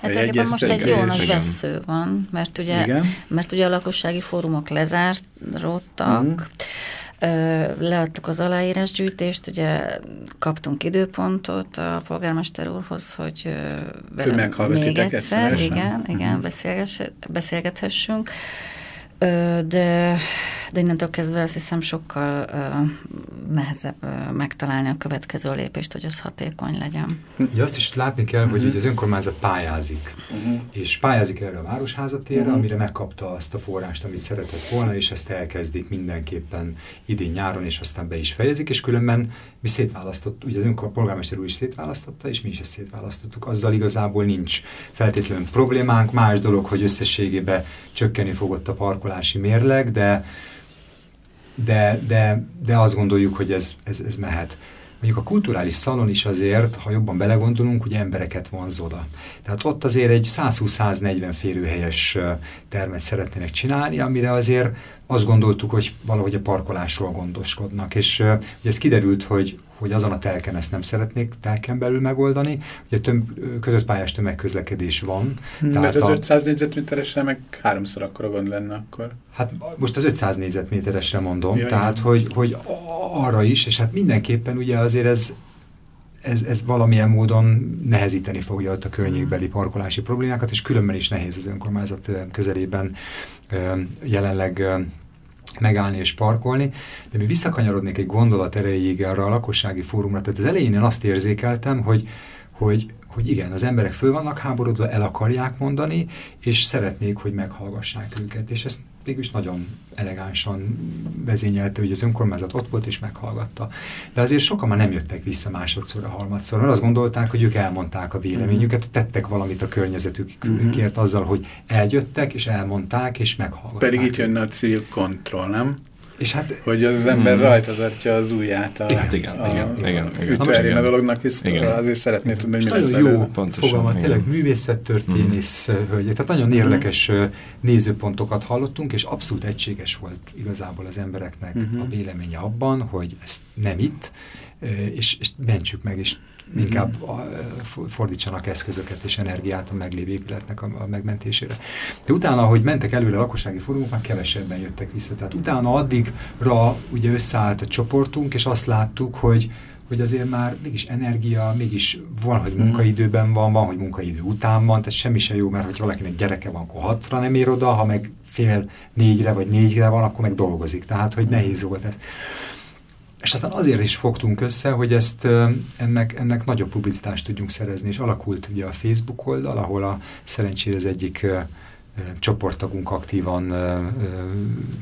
Hát egyébként most egy jó nagy vesző van, mert ugye, Igen. mert ugye a lakossági fórumok lezáródtak, mm leadtuk az aláírásgyűjtést, ugye kaptunk időpontot a polgármester úrhoz, hogy még egyszer, igen, igen, uh-huh. beszélgethessünk, de de innentől kezdve azt hiszem sokkal uh, nehezebb uh, megtalálni a következő lépést, hogy az hatékony legyen. Ugye azt is látni kell, hogy uh-huh. az önkormányzat pályázik, uh-huh. és pályázik erre a városházatérre, uh-huh. amire megkapta azt a forrást, amit szeretett volna, és ezt elkezdik mindenképpen idén-nyáron, és aztán be is fejezik, és különben mi szétválasztott, ugye az önkorpolgármester úr is szétválasztotta, és mi is ezt szétválasztottuk. Azzal igazából nincs feltétlenül problémánk. Más dolog, hogy összességében csökkeni fogott a parkolási mérleg, de de, de, de azt gondoljuk, hogy ez, ez, ez mehet. mondjuk a kulturális szalon is azért, ha jobban belegondolunk, ugye embereket vonz oda. Tehát ott azért egy 120-140 férőhelyes termet szeretnének csinálni, amire azért azt gondoltuk, hogy valahogy a parkolásról gondoskodnak. És ugye ez kiderült, hogy, hogy azon a telken ezt nem szeretnék telken belül megoldani. Ugye több között pályás tömegközlekedés van. Hmm, tehát az a, 500 négyzetméteresre meg háromszor akkora gond lenne akkor. Hát most az 500 négyzetméteresre mondom, ja, tehát hogy, hogy arra is, és hát mindenképpen ugye azért ez, ez, ez valamilyen módon nehezíteni fogja ott a környékbeli hmm. parkolási problémákat, és különben is nehéz az önkormányzat közelében jelenleg megállni és parkolni, de mi visszakanyarodnék egy gondolat erejéig arra a lakossági fórumra. Tehát az elején én azt érzékeltem, hogy, hogy, hogy igen, az emberek föl vannak háborodva, el akarják mondani, és szeretnék, hogy meghallgassák őket. És ezt mégis nagyon elegánsan vezényelte, hogy az önkormányzat ott volt és meghallgatta. De azért sokan már nem jöttek vissza másodszor, a harmadszor, mert azt gondolták, hogy ők elmondták a véleményüket, mhm. tettek valamit a környezetükért uh-huh. azzal, hogy eljöttek és elmondták és meghallgatták. Pedig itt jönne a civil kontroll, nem? És hát, hogy az, az ember mm. rajta tartja az ujját a, hát igen, a, igen, igen, igen. ütőerén a dolognak, hisz igen. azért szeretné tudni, hogy mi lesz belőle. jó Pontosan, fogalmat, igen. tényleg művészettörténész mm. hölgy, tehát nagyon érdekes mm. nézőpontokat hallottunk, és abszolút egységes volt igazából az embereknek mm -hmm. a véleménye abban, hogy ezt nem itt, és, és mentsük meg, és inkább fordítsanak eszközöket és energiát a meglévő épületnek a, a megmentésére. De utána, ahogy mentek előre a lakossági fórumok, már kevesebben jöttek vissza. Tehát utána addigra ugye összeállt a csoportunk, és azt láttuk, hogy hogy azért már mégis energia, mégis van, hogy hmm. munkaidőben van, van, hogy munkaidő után van, tehát semmi sem jó, mert hogy valakinek gyereke van, akkor hatra nem ér oda, ha meg fél négyre vagy négyre van, akkor meg dolgozik. Tehát, hogy nehéz volt ez. És aztán azért is fogtunk össze, hogy ezt ennek, ennek nagyobb publicitást tudjunk szerezni, és alakult ugye a Facebook oldal, ahol a szerencsére az egyik csoporttagunk aktívan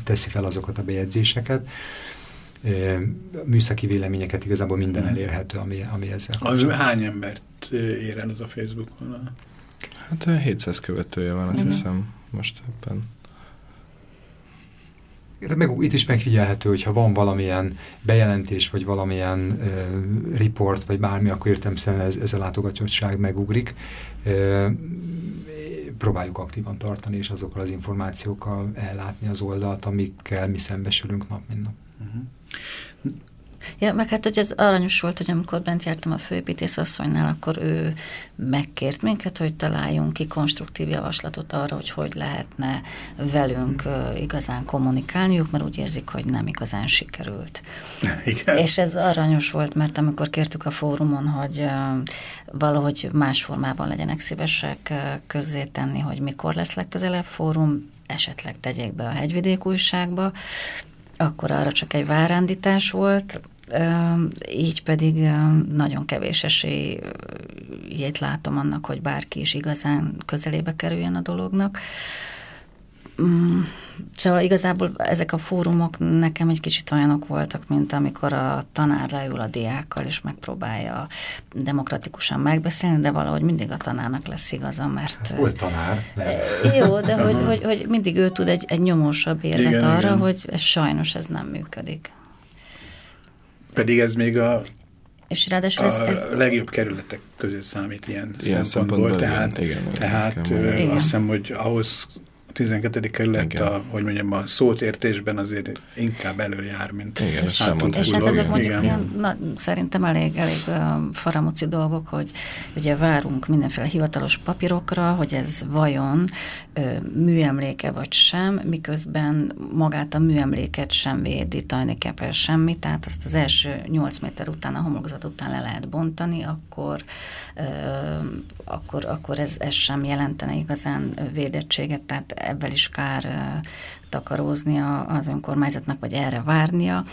teszi fel azokat a bejegyzéseket. Műszaki véleményeket igazából minden hmm. elérhető, ami, ami ezzel Az hány embert ér el az a Facebook oldal? Hát 700 követője van, azt mm. hiszem, most ebben meg, itt is megfigyelhető, hogyha van valamilyen bejelentés, vagy valamilyen uh, report, vagy bármi, akkor értem ez, ez a látogatottság megugrik. Uh, próbáljuk aktívan tartani, és azokkal az információkkal ellátni az oldalt, amikkel mi szembesülünk nap, mint nap. Uh mhm. -huh. Ja, meg hát, hogy ez aranyos volt, hogy amikor bent jártam a főépítész asszonynál, akkor ő megkért minket, hogy találjunk ki konstruktív javaslatot arra, hogy hogy lehetne velünk uh, igazán kommunikálniuk, mert úgy érzik, hogy nem igazán sikerült. [LAUGHS] Igen. És ez aranyos volt, mert amikor kértük a fórumon, hogy uh, valahogy más formában legyenek szívesek uh, közzétenni, hogy mikor lesz legközelebb fórum, esetleg tegyék be a hegyvidék újságba, akkor arra csak egy várándítás volt, így pedig nagyon kevés esélyét látom annak, hogy bárki is igazán közelébe kerüljen a dolognak. Mm, szóval igazából ezek a fórumok nekem egy kicsit olyanok voltak, mint amikor a tanár leül a diákkal, és megpróbálja demokratikusan megbeszélni, de valahogy mindig a tanárnak lesz igaza, mert... Hát, volt tanár. Nem. Jó, de hogy, hogy, hogy mindig ő tud egy, egy nyomósabb érvet igen, arra, igen. hogy ez sajnos ez nem működik. Pedig ez még a, és ráadásul ez, ez... a legjobb kerületek közé számít ilyen, ilyen szempontból. Tehát, igen, igen, tehát igen. azt hiszem, hogy ahhoz 12. kerület, a, hogy mondjam, a szótértésben azért inkább előjár, mint Igen, és hát ezek mondjuk Igen. ilyen, na, szerintem elég, elég uh, faramúci dolgok, hogy ugye várunk mindenféle hivatalos papírokra, hogy ez vajon uh, műemléke vagy sem, miközben magát a műemléket sem védi tajnikepel semmi, tehát azt az első 8 méter után, a homlokzat után le lehet bontani, akkor, uh, akkor, akkor ez, ez sem jelentene igazán védettséget, tehát ebben is kár takaróznia az önkormányzatnak, vagy erre várnia.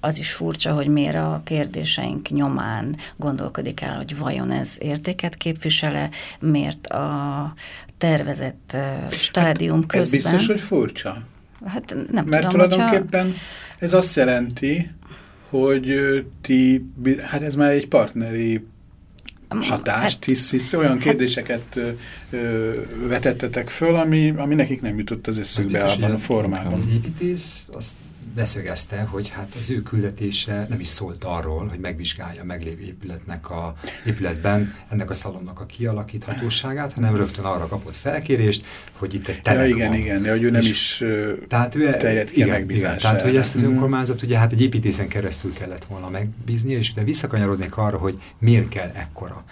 Az is furcsa, hogy miért a kérdéseink nyomán gondolkodik el, hogy vajon ez értéket képvisele, miért a tervezett stádium hát közben... Ez biztos, hogy furcsa? Hát nem Mert tudom, tulajdonképpen hogyha... ez azt jelenti, hogy ti, hát ez már egy partneri hatást, hát, hisz, hisz olyan kérdéseket ö, ö, vetettetek föl, ami, ami nekik nem jutott az eszükbe abban a formában. Az beszögezte, hogy hát az ő küldetése nem is szólt arról, hogy megvizsgálja a meglévő épületnek a épületben ennek a szalonnak a kialakíthatóságát, hanem rögtön arra kapott felkérést, hogy itt egy terem ja, igen, van. igen, hogy ő nem és is tehát ő, terjed ki igen, igen, Tehát, hogy ezt az mhm. önkormányzat ugye hát egy építészen keresztül kellett volna megbízni, és utána visszakanyarodnék arra, hogy miért kell ekkora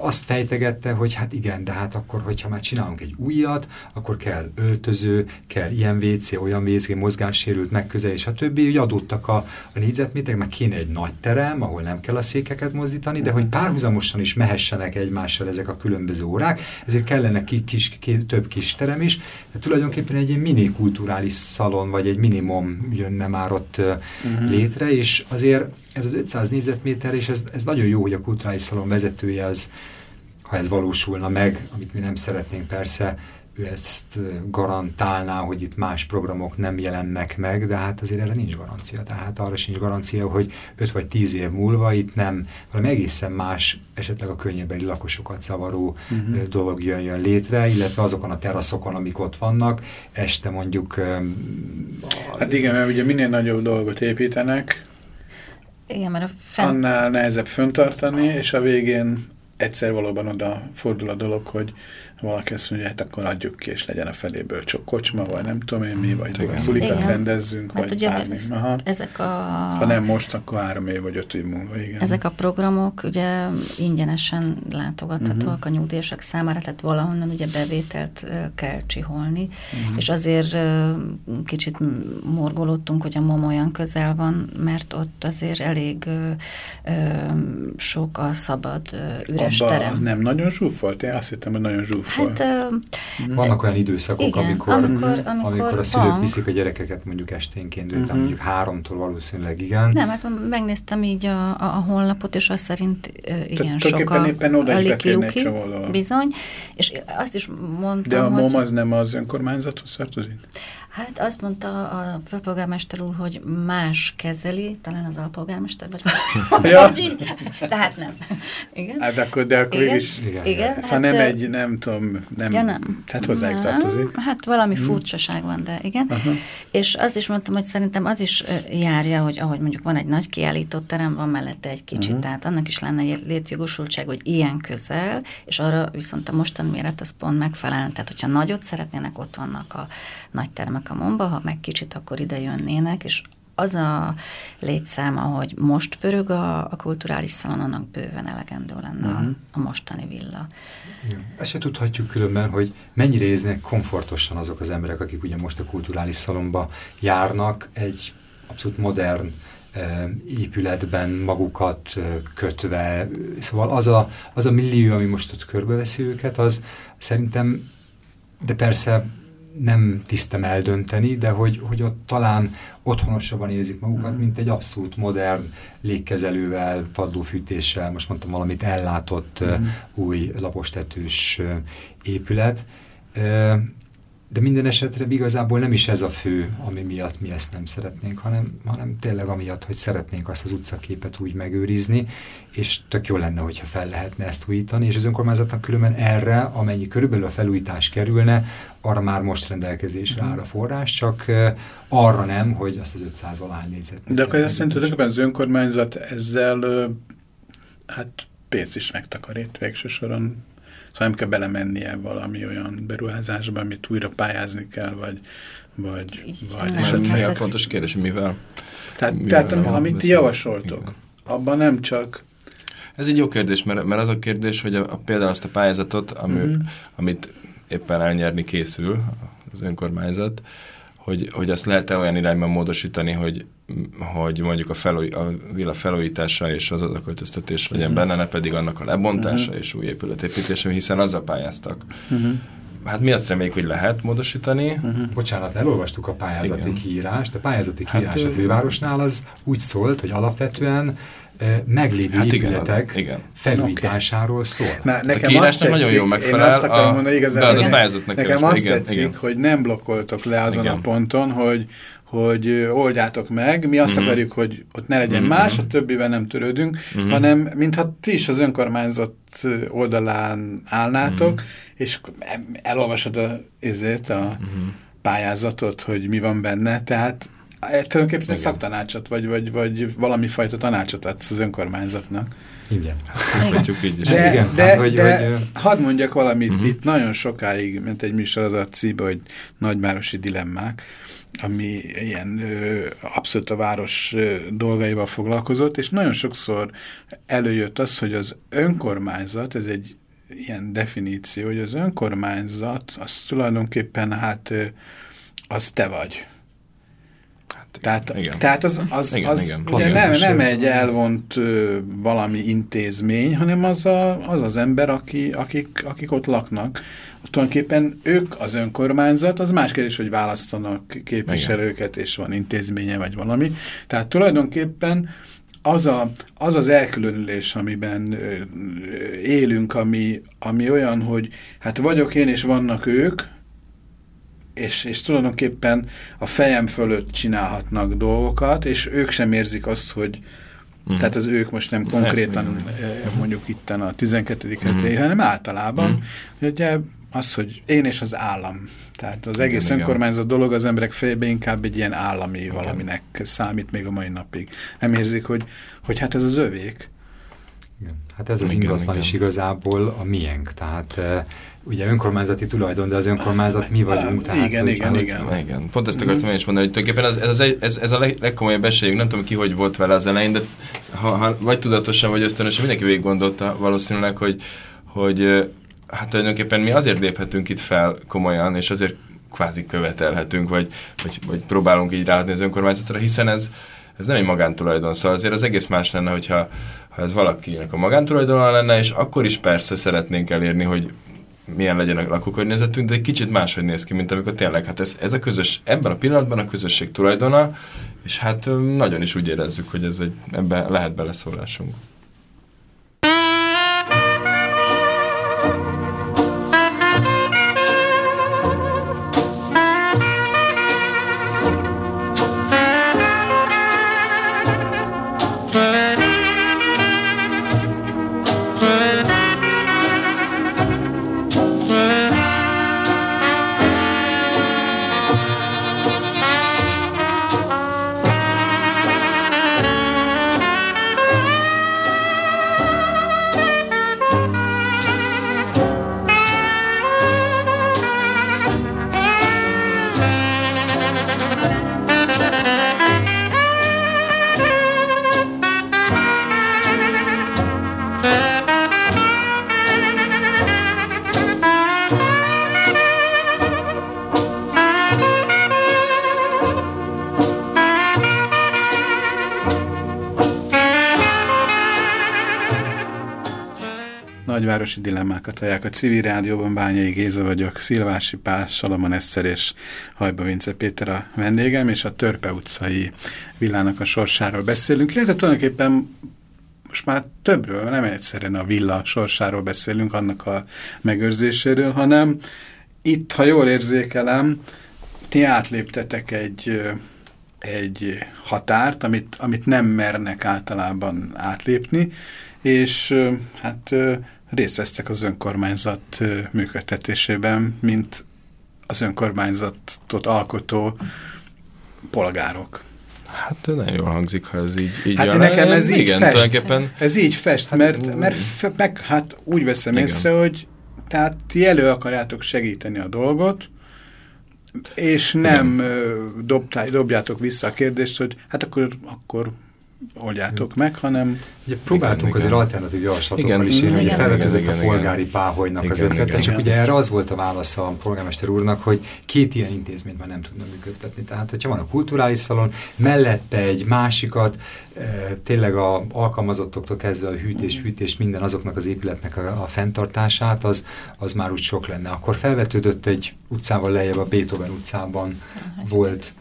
azt fejtegette, hogy hát igen, de hát akkor, hogyha már csinálunk egy újat, akkor kell öltöző, kell ilyen WC, olyan WC, mozgássérült megközelés, a többi, hogy adottak a, a négyzetméterek, meg kéne egy nagy terem, ahol nem kell a székeket mozdítani, de hogy párhuzamosan is mehessenek egymással ezek a különböző órák, ezért kellene ki, kis, ki, több kis terem is, de tulajdonképpen egy ilyen mini kulturális szalon, vagy egy minimum jönne már ott uh -huh. létre, és azért ez az 500 négyzetméter, és ez, ez nagyon jó, hogy a kulturális szalon vezetője az, ha ez valósulna meg, amit mi nem szeretnénk persze, ő ezt garantálná, hogy itt más programok nem jelennek meg, de hát azért erre nincs garancia. Tehát arra sincs garancia, hogy 5 vagy 10 év múlva itt nem valami egészen más, esetleg a könnyebeli lakosokat zavaró uh mhm. -huh. dolog jön, jön létre, illetve azokon a teraszokon, amik ott vannak, este mondjuk... Hát igen, mert ugye minél nagyobb dolgot építenek, igen, mert a fent... Annál nehezebb föntartani, és a végén egyszer valóban oda fordul a dolog, hogy valaki azt mondja, hát akkor adjuk ki, és legyen a feléből csak kocsma, vagy nem tudom én mi, vagy bulikat rendezzünk, hát vagy ugye, bármi. Aha. Ezek a... Ha nem most, akkor három év vagy öt év múlva, igen. Ezek a programok ugye ingyenesen látogathatóak uh mhm. -huh. a nyugdíjasok számára, tehát valahonnan ugye bevételt kell csiholni, uh mhm. -huh. és azért kicsit morgolódtunk, hogy a MOM olyan közel van, mert ott azért elég sok a szabad üres Abba terem. az nem nagyon zsúfolt? Én azt hittem, hogy nagyon zsúfolt Hát, uh, Vannak olyan időszakok, igen, amikor, amikor, amikor, amikor a szülők van. viszik a gyerekeket mondjuk esténként, uh -huh. mondjuk háromtól valószínűleg igen. Nem, hát megnéztem így a, a honlapot, és azt szerint uh, igen sok a, éppen oda a bizony, és azt is mondtam, De a MOM az nem az önkormányzathoz tartozik? Hát azt mondta a főpolgármester úr, hogy más kezeli, talán az alpolgármester, vagy ja. így, tehát nem. Igen. Hát akkor, de akkor igen. is, igen. igen. Szóval hát, nem egy, nem tudom, nem, ja, nem. tehát hozzájuk nem. tartozik. Hát valami hmm. furcsaság van, de igen. Aha. És azt is mondtam, hogy szerintem az is járja, hogy ahogy mondjuk van egy nagy kiállított terem, van mellette egy kicsit, uh-huh. tehát annak is lenne egy létjogosultság, hogy ilyen közel, és arra viszont a mostani méret az pont megfelelne, tehát hogyha nagyot szeretnének, ott vannak a nagy termek a momba, ha meg kicsit, akkor ide jönnének, és az a létszám, ahogy most pörög a, a kulturális szalon, annak bőven elegendő lenne uh -huh. a, mhm. mostani villa. Ja. Ezt se tudhatjuk különben, hogy mennyire érznek komfortosan azok az emberek, akik ugye most a kulturális szalomba járnak, egy abszolút modern épületben magukat kötve. Szóval az a, az a millió, ami most ott körbeveszi őket, az szerintem, de persze nem tisztem eldönteni, de hogy, hogy ott talán otthonosabban érzik magukat, mm. mint egy abszolút modern légkezelővel, padlófűtéssel, most mondtam valamit ellátott mm. új lapostetős épület. De minden esetre igazából nem is ez a fő, ami miatt mi ezt nem szeretnénk, hanem, hanem tényleg amiatt, hogy szeretnénk azt az utcaképet úgy megőrizni, és tök jó lenne, hogyha fel lehetne ezt újítani, és az önkormányzatnak különben erre, amennyi körülbelül a felújítás kerülne, arra már most rendelkezésre áll a forrás, csak arra nem, hogy azt az 500 valahány négyzet. De akkor ezt szerintem az önkormányzat ezzel hát pénzt is megtakarít végső soron Szóval nem kell belemennie valami olyan beruházásba, amit újra pályázni kell, vagy, vagy, vagy nem, esetleg... Mi a fontos kérdés, mivel? Tehát, mivel tehát amit ti javasoltok, igen. abban nem csak... Ez egy jó kérdés, mert, mert az a kérdés, hogy a, a, például azt a pályázatot, ami, mm -hmm. amit éppen elnyerni készül az önkormányzat, hogy, hogy ezt lehet-e olyan irányban módosítani, hogy, hogy mondjuk a, felúj, a villa felújítása és az adaköltöztetés legyen uh mhm. -huh. benne, ne pedig annak a lebontása uh mhm. -huh. és új épületépítése, hiszen azzal pályáztak. Uh mhm. -huh. Hát mi azt reméljük, hogy lehet módosítani. Uh -huh. Bocsánat, elolvastuk a pályázati Igen. kiírást. A pályázati hát kiírás a fővárosnál az úgy szólt, hogy alapvetően meglévő hát épületek igen, igen. felújításáról szól. Na, nekem azt tetszik, nagyon jó megfelel, én azt akarom mondani, igazából nekem, nekem azt igen, tetszik, igen. hogy nem blokkoltok le azon igen. a ponton, hogy hogy oldjátok meg, mi azt mm -hmm. akarjuk, hogy ott ne legyen mm -hmm. más, a többivel nem törődünk, mm -hmm. hanem mintha ti is az önkormányzat oldalán állnátok, mm -hmm. és elolvasod a, ezért a mm -hmm. pályázatot, hogy mi van benne, tehát Tulajdonképpen szaktanácsot, vagy, vagy, vagy valami fajta tanácsot adsz az önkormányzatnak. Igen. Mondjuk így is. De, Igen, de, hát, hogy, de hogy, hadd mondjak valamit, uh -huh. itt nagyon sokáig ment egy műsor az a cíbe, hogy nagyvárosi dilemmák, ami ilyen ö, abszolút a város ö, dolgaival foglalkozott, és nagyon sokszor előjött az, hogy az önkormányzat, ez egy ilyen definíció, hogy az önkormányzat az tulajdonképpen hát ö, az te vagy. Hát, tehát, igen. tehát az, az, igen, az igen. Ugye nem, nem egy elvont ö, valami intézmény, hanem az a, az, az ember, aki, akik, akik ott laknak. Tulajdonképpen ők az önkormányzat, az más kérdés, hogy választanak képviselőket, igen. és van intézménye, vagy valami. Tehát tulajdonképpen az, a, az az elkülönülés, amiben élünk, ami, ami olyan, hogy hát vagyok én, és vannak ők, és, és tulajdonképpen a fejem fölött csinálhatnak dolgokat, és ők sem érzik azt, hogy mm. tehát az ők most nem konkrétan mm. mondjuk itt a 12. Mm. hetei, hanem általában, mm. ugye az, hogy én és az állam. Tehát az egész igen, önkormányzat igen. dolog az emberek fejében inkább egy ilyen állami igen. valaminek számít még a mai napig. Nem érzik, hogy, hogy hát ez az övék. Igen. Hát ez az igen, ingatlan igen. is igazából a miénk. Tehát ugye önkormányzati tulajdon, de az önkormányzat mi vagyunk. Tehát, igen, hogy, igen, igen. igen. Pont ezt akartam én is mondani, hogy tulajdonképpen ez, ez, ez, ez a leg, legkomolyabb esélyünk, nem tudom ki, hogy volt vele az elején, de ha, ha vagy tudatosan, vagy ösztönösen mindenki végig gondolta valószínűleg, hogy, hogy hát tulajdonképpen mi azért léphetünk itt fel komolyan, és azért kvázi követelhetünk, vagy, vagy, vagy próbálunk így ráadni az önkormányzatra, hiszen ez, ez nem egy magántulajdon, szóval azért az egész más lenne, hogyha ha ez valakinek a magántulajdona lenne, és akkor is persze szeretnénk elérni, hogy milyen legyen a lakókörnyezetünk, de egy kicsit máshogy néz ki, mint amikor tényleg, hát ez, ez a közös, ebben a pillanatban a közösség tulajdona, és hát nagyon is úgy érezzük, hogy ez egy, ebben lehet beleszólásunk. Nagyvárosi dilemmákat hallják a civil rádióban, Bányai Géza vagyok, Szilvási Pál, Salamon Eszer és Hajba Vince Péter a vendégem, és a Törpe utcai villának a sorsáról beszélünk, illetve tulajdonképpen most már többről, nem egyszerűen a villa sorsáról beszélünk, annak a megőrzéséről, hanem itt, ha jól érzékelem, ti átléptetek egy, egy határt, amit, amit nem mernek általában átlépni, és hát részt vesztek az önkormányzat működtetésében, mint az önkormányzatot alkotó polgárok. Hát nagyon jól hangzik, ha ez így, így Hát jön. nekem ez így igen, fest. Tulajdonképpen... Ez így fest, hát, mert, mert meg, hát úgy veszem igen. észre, hogy tehát ti elő akarjátok segíteni a dolgot, és nem dobtál, dobjátok vissza a kérdést, hogy hát akkor, akkor oldjátok meg, hanem... Ugye próbáltunk igen, azért igen. alternatív javaslatokkal is élni, hogy felvetődött a polgári páholynak igen, az ötlete, igen, csak igen. ugye erre az volt a válasz a polgármester úrnak, hogy két ilyen intézményt már nem tudna működtetni. Tehát, hogyha van a kulturális szalon, mellette egy másikat, e, tényleg a alkalmazottoktól kezdve a hűtés, hűtés, minden azoknak az épületnek a, a fenntartását, az, az már úgy sok lenne. Akkor felvetődött egy utcával lejjebb, a Beethoven utcában volt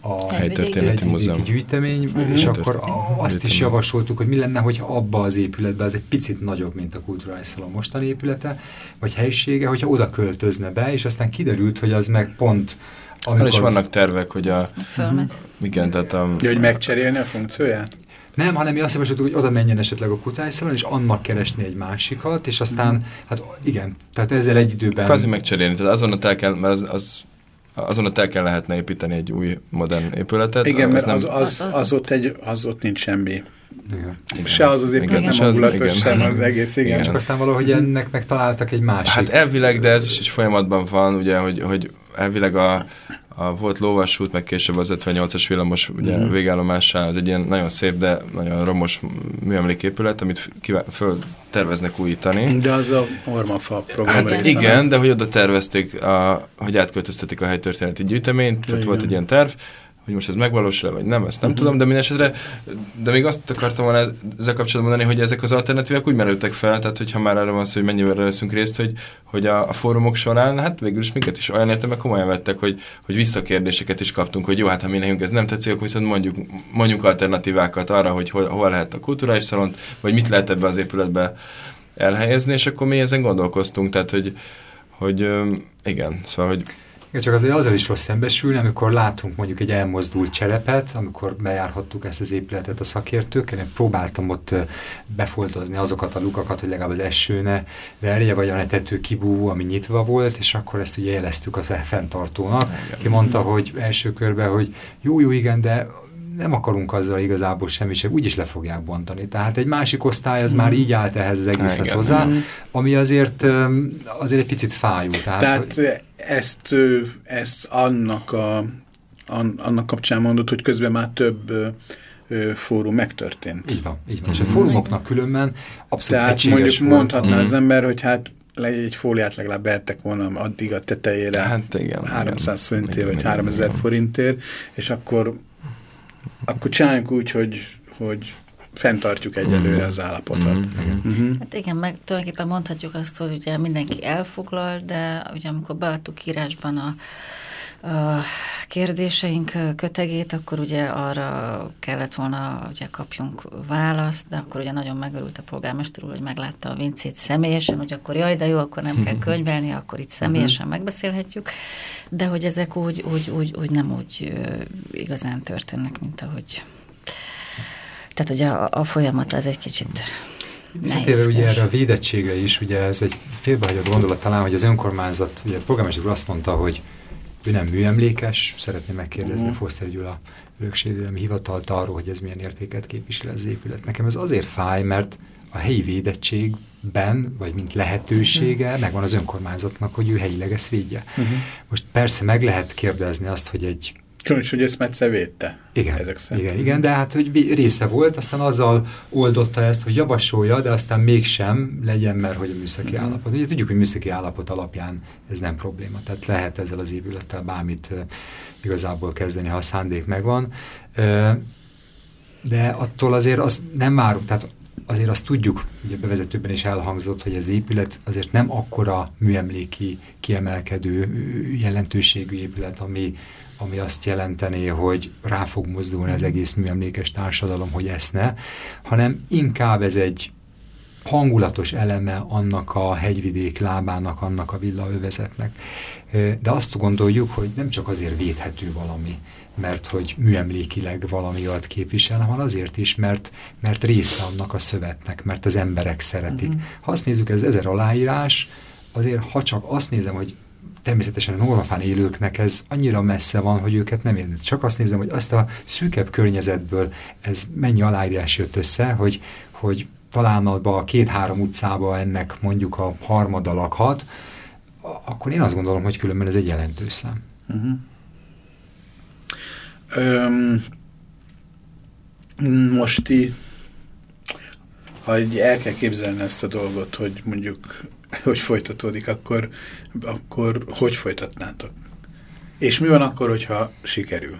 a helytörténeti múzeum gyűjtemény, uh -huh. és akkor azt is javasoltuk, hogy mi lenne, hogy abba az épületbe, az egy picit nagyobb, mint a kulturális szalon mostani épülete, vagy helyisége, hogyha oda költözne be, és aztán kiderült, hogy az meg pont amikor is vannak tervek, hogy a... Igen, tehát a... Ja, hogy megcserélni a funkcióját? Nem, hanem mi azt javasoltuk, hogy oda menjen esetleg a kutályszalon, és annak keresni egy másikat, és aztán, mm. hát igen, tehát ezzel egy időben... Kvázi megcserélni, tehát azonnal el kell, mert az, az azon a telken lehetne építeni egy új modern épületet. Igen, mert az, az, az, ott egy, az ott nincs semmi. Igen. Se az az épület nem hangulatos, sem az egész, igen. igen. Csak aztán valahogy ennek megtaláltak egy másik. Hát elvileg, de ez is, is folyamatban van, ugye, hogy, hogy elvileg a, a volt lóvasút, meg később az 58-as villamos ugye, mm. végállomásán, az egy ilyen nagyon szép, de nagyon romos műemléképület, amit föl terveznek újítani. De az a Ormafa program hát, Igen, de hogy oda tervezték, a, hogy átköltöztetik a helytörténeti gyűjteményt, tehát igen. volt egy ilyen terv, hogy most ez megvalósul-e, vagy nem, ezt nem uh-huh. tudom, de minden esetre, de még azt akartam volna ezzel kapcsolatban mondani, hogy ezek az alternatívák úgy merültek fel, tehát hogyha már arra van szó, hogy mennyivel veszünk részt, hogy, hogy a, a fórumok során, hát végül is minket is olyan értelme komolyan vettek, hogy, hogy visszakérdéseket is kaptunk, hogy jó, hát ha mi nekünk ez nem tetszik, akkor viszont mondjuk, mondjuk alternatívákat arra, hogy hol, hol lehet a kulturális szalont, vagy mit lehet ebbe az épületbe elhelyezni, és akkor mi ezen gondolkoztunk, tehát hogy, hogy igen, szóval, hogy igen, csak azért azzal is rossz szembesülni, amikor látunk mondjuk egy elmozdult cselepet, amikor bejárhattuk ezt az épületet a szakértőkkel, én próbáltam ott befoltozni azokat a lukakat, hogy legalább az eső ne verje, vagy a tető kibúvó, ami nyitva volt, és akkor ezt ugye jeleztük a fenntartónak, ki mondta, hogy első körben, hogy jó, jó, igen, de nem akarunk azzal igazából semmi sem, úgyis le fogják bontani. Tehát egy másik osztály az mm. már így állt ehhez az egészhez hozzá, mm. ami azért, azért egy picit fájú. Tehát, Tehát hogy... ezt, ezt annak, a, annak kapcsán mondott, hogy közben már több fórum megtörtént. Így van, így van. Mm. És a fórumoknak különben abszolút Tehát mondjuk volt. mondhatná mm. az ember, hogy hát egy fóliát legalább bertek volna addig a tetejére hát igen, 300 forintért, vagy 3000 forintért, és akkor akkor csináljunk úgy, hogy, hogy fenntartjuk egyelőre az állapotot. Mm -hmm. Mm -hmm. Hát igen, meg tulajdonképpen mondhatjuk azt, hogy ugye mindenki elfoglal, de ugye amikor beadtuk írásban a, a kérdéseink kötegét, akkor ugye arra kellett volna, ugye kapjunk választ, de akkor ugye nagyon megörült a polgármester úr, hogy meglátta a Vincét személyesen, hogy akkor jaj, de jó, akkor nem kell [LAUGHS] könyvelni, akkor itt személyesen megbeszélhetjük, de hogy ezek úgy, úgy, úgy, úgy nem úgy igazán történnek, mint ahogy tehát ugye a, a folyamat az egy kicsit Visszatérve ugye erre a védettségre is, ugye ez egy félbehagyott gondolat talán, hogy az önkormányzat, ugye a polgármester azt mondta, hogy ő nem műemlékes, szeretném megkérdezni uh-huh. Foster Gyula örökségvédelmi hivatalt arról, hogy ez milyen értéket képvisel az épület. Nekem ez azért fáj, mert a helyi védettségben, vagy mint lehetősége, uh-huh. megvan az önkormányzatnak, hogy ő helyileg ezt védje. Uh-huh. Most persze meg lehet kérdezni azt, hogy egy Különös, hogy ezt Metsze védte. Igen, ezek igen, igen, de hát hogy része volt, aztán azzal oldotta ezt, hogy javasolja, de aztán mégsem legyen, mert hogy a műszaki mm. állapot. Ugye tudjuk, hogy műszaki állapot alapján ez nem probléma, tehát lehet ezzel az épülettel bármit uh, igazából kezdeni, ha a szándék megvan. Uh, de attól azért az nem várunk, tehát azért azt tudjuk, ugye bevezetőben is elhangzott, hogy az épület azért nem akkora műemléki, kiemelkedő jelentőségű épület, ami ami azt jelentené, hogy rá fog mozdulni az egész műemlékes társadalom, hogy ezt ne, hanem inkább ez egy hangulatos eleme annak a hegyvidék lábának, annak a villaövezetnek. De azt gondoljuk, hogy nem csak azért védhető valami, mert hogy műemlékileg valami olyat képvisel, hanem azért is, mert, mert része annak a szövetnek, mert az emberek szeretik. Uh mhm. -huh. Ha azt nézzük, ez ezer aláírás, azért ha csak azt nézem, hogy természetesen a normafán élőknek ez annyira messze van, hogy őket nem érdekel. Csak azt nézem, hogy azt a szűkebb környezetből ez mennyi aláírás jött össze, hogy, hogy talán a két-három utcába ennek mondjuk a harmada lakhat, akkor én azt gondolom, hogy különben ez egy jelentős szám. Uh -huh. Öm, most ti, ha el kell képzelni ezt a dolgot, hogy mondjuk [LAUGHS] hogy folytatódik, akkor, akkor hogy folytatnátok? És mi van akkor, hogyha sikerül?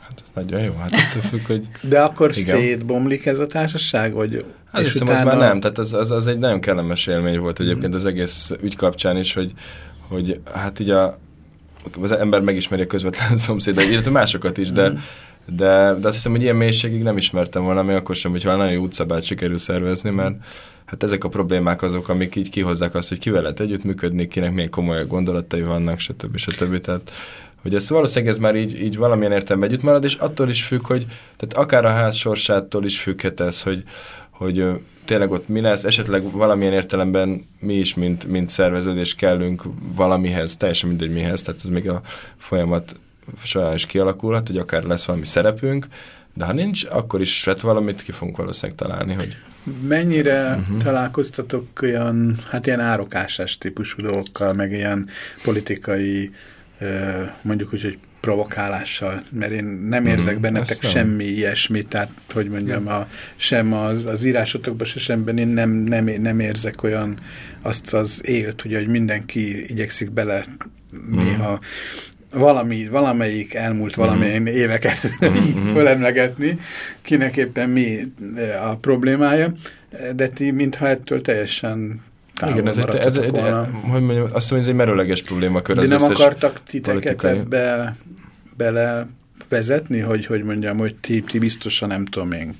Hát ez nagyon jó, hát attól függ, hogy... [LAUGHS] De akkor igen. szétbomlik ez a társaság, vagy... Hát és hiszem, utána... az már nem, tehát az, az, az egy nagyon kellemes élmény volt egyébként az egész ügy kapcsán is, hogy, hogy hát így a, az ember megismeri a közvetlen [LAUGHS] szomszédait, illetve másokat is, de, mm. de, de azt hiszem, hogy ilyen mélységig nem ismertem volna, még akkor sem, hogyha nagyon jó utcabát sikerül szervezni, mert hát ezek a problémák azok, amik így kihozzák azt, hogy kivel lehet együttműködni, kinek milyen komoly gondolatai vannak, stb. stb. Tehát hogy ez valószínűleg ez már így, így valamilyen értelemben együtt marad, és attól is függ, hogy tehát akár a ház sorsától is függhet ez, hogy, hogy tényleg ott mi lesz, esetleg valamilyen értelemben mi is, mint, mint szerveződés kellünk valamihez, teljesen mindegy mihez, tehát ez még a folyamat során is kialakulhat, hogy akár lesz valami szerepünk, de ha nincs, akkor is hát valamit ki fogunk valószínűleg találni, hogy... Mennyire uh mhm. -huh. találkoztatok olyan, hát ilyen árokásás típusú dolgokkal, meg ilyen politikai, mondjuk úgy, hogy provokálással, mert én nem érzek. -huh. bennetek Ezt semmi nem. ilyesmit, tehát, hogy mondjam, a, sem az, az írásotokban, se semben én nem, nem, nem érzek olyan azt az élt, ugye, hogy mindenki igyekszik bele néha -huh valami, valamelyik elmúlt valamilyen mm. éveket mm. [LAUGHS] fölemlegetni, kinek éppen mi eh, a problémája, de ti mintha ettől teljesen igen, ez, egy, ez, egy, hogy mondjam, azt mondom, ez egy merőleges problémakör. De nem akartak titeket politikai... ebbe bele vezetni, hogy, hogy mondjam, hogy ti, ti biztosan nem tudom én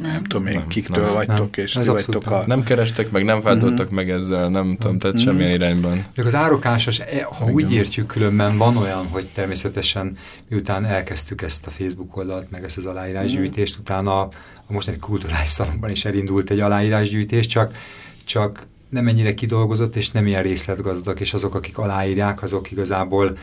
nem, nem tudom én, kiktől nem, vagytok, nem. és ti vagytok a... Nem kerestek meg, nem vádoltak uh mhm. -huh. meg ezzel, nem tudom, tehát uh -huh. semmilyen irányban. Még az árokásos, e, ha Igen. úgy értjük különben, van olyan, hogy természetesen miután elkezdtük ezt a Facebook oldalt, meg ezt az aláírásgyűjtést, uh mhm. -huh. utána a mostani kulturális szalomban is elindult egy aláírásgyűjtés, csak, csak nem ennyire kidolgozott, és nem ilyen részletgazdag, és azok, akik aláírják, azok igazából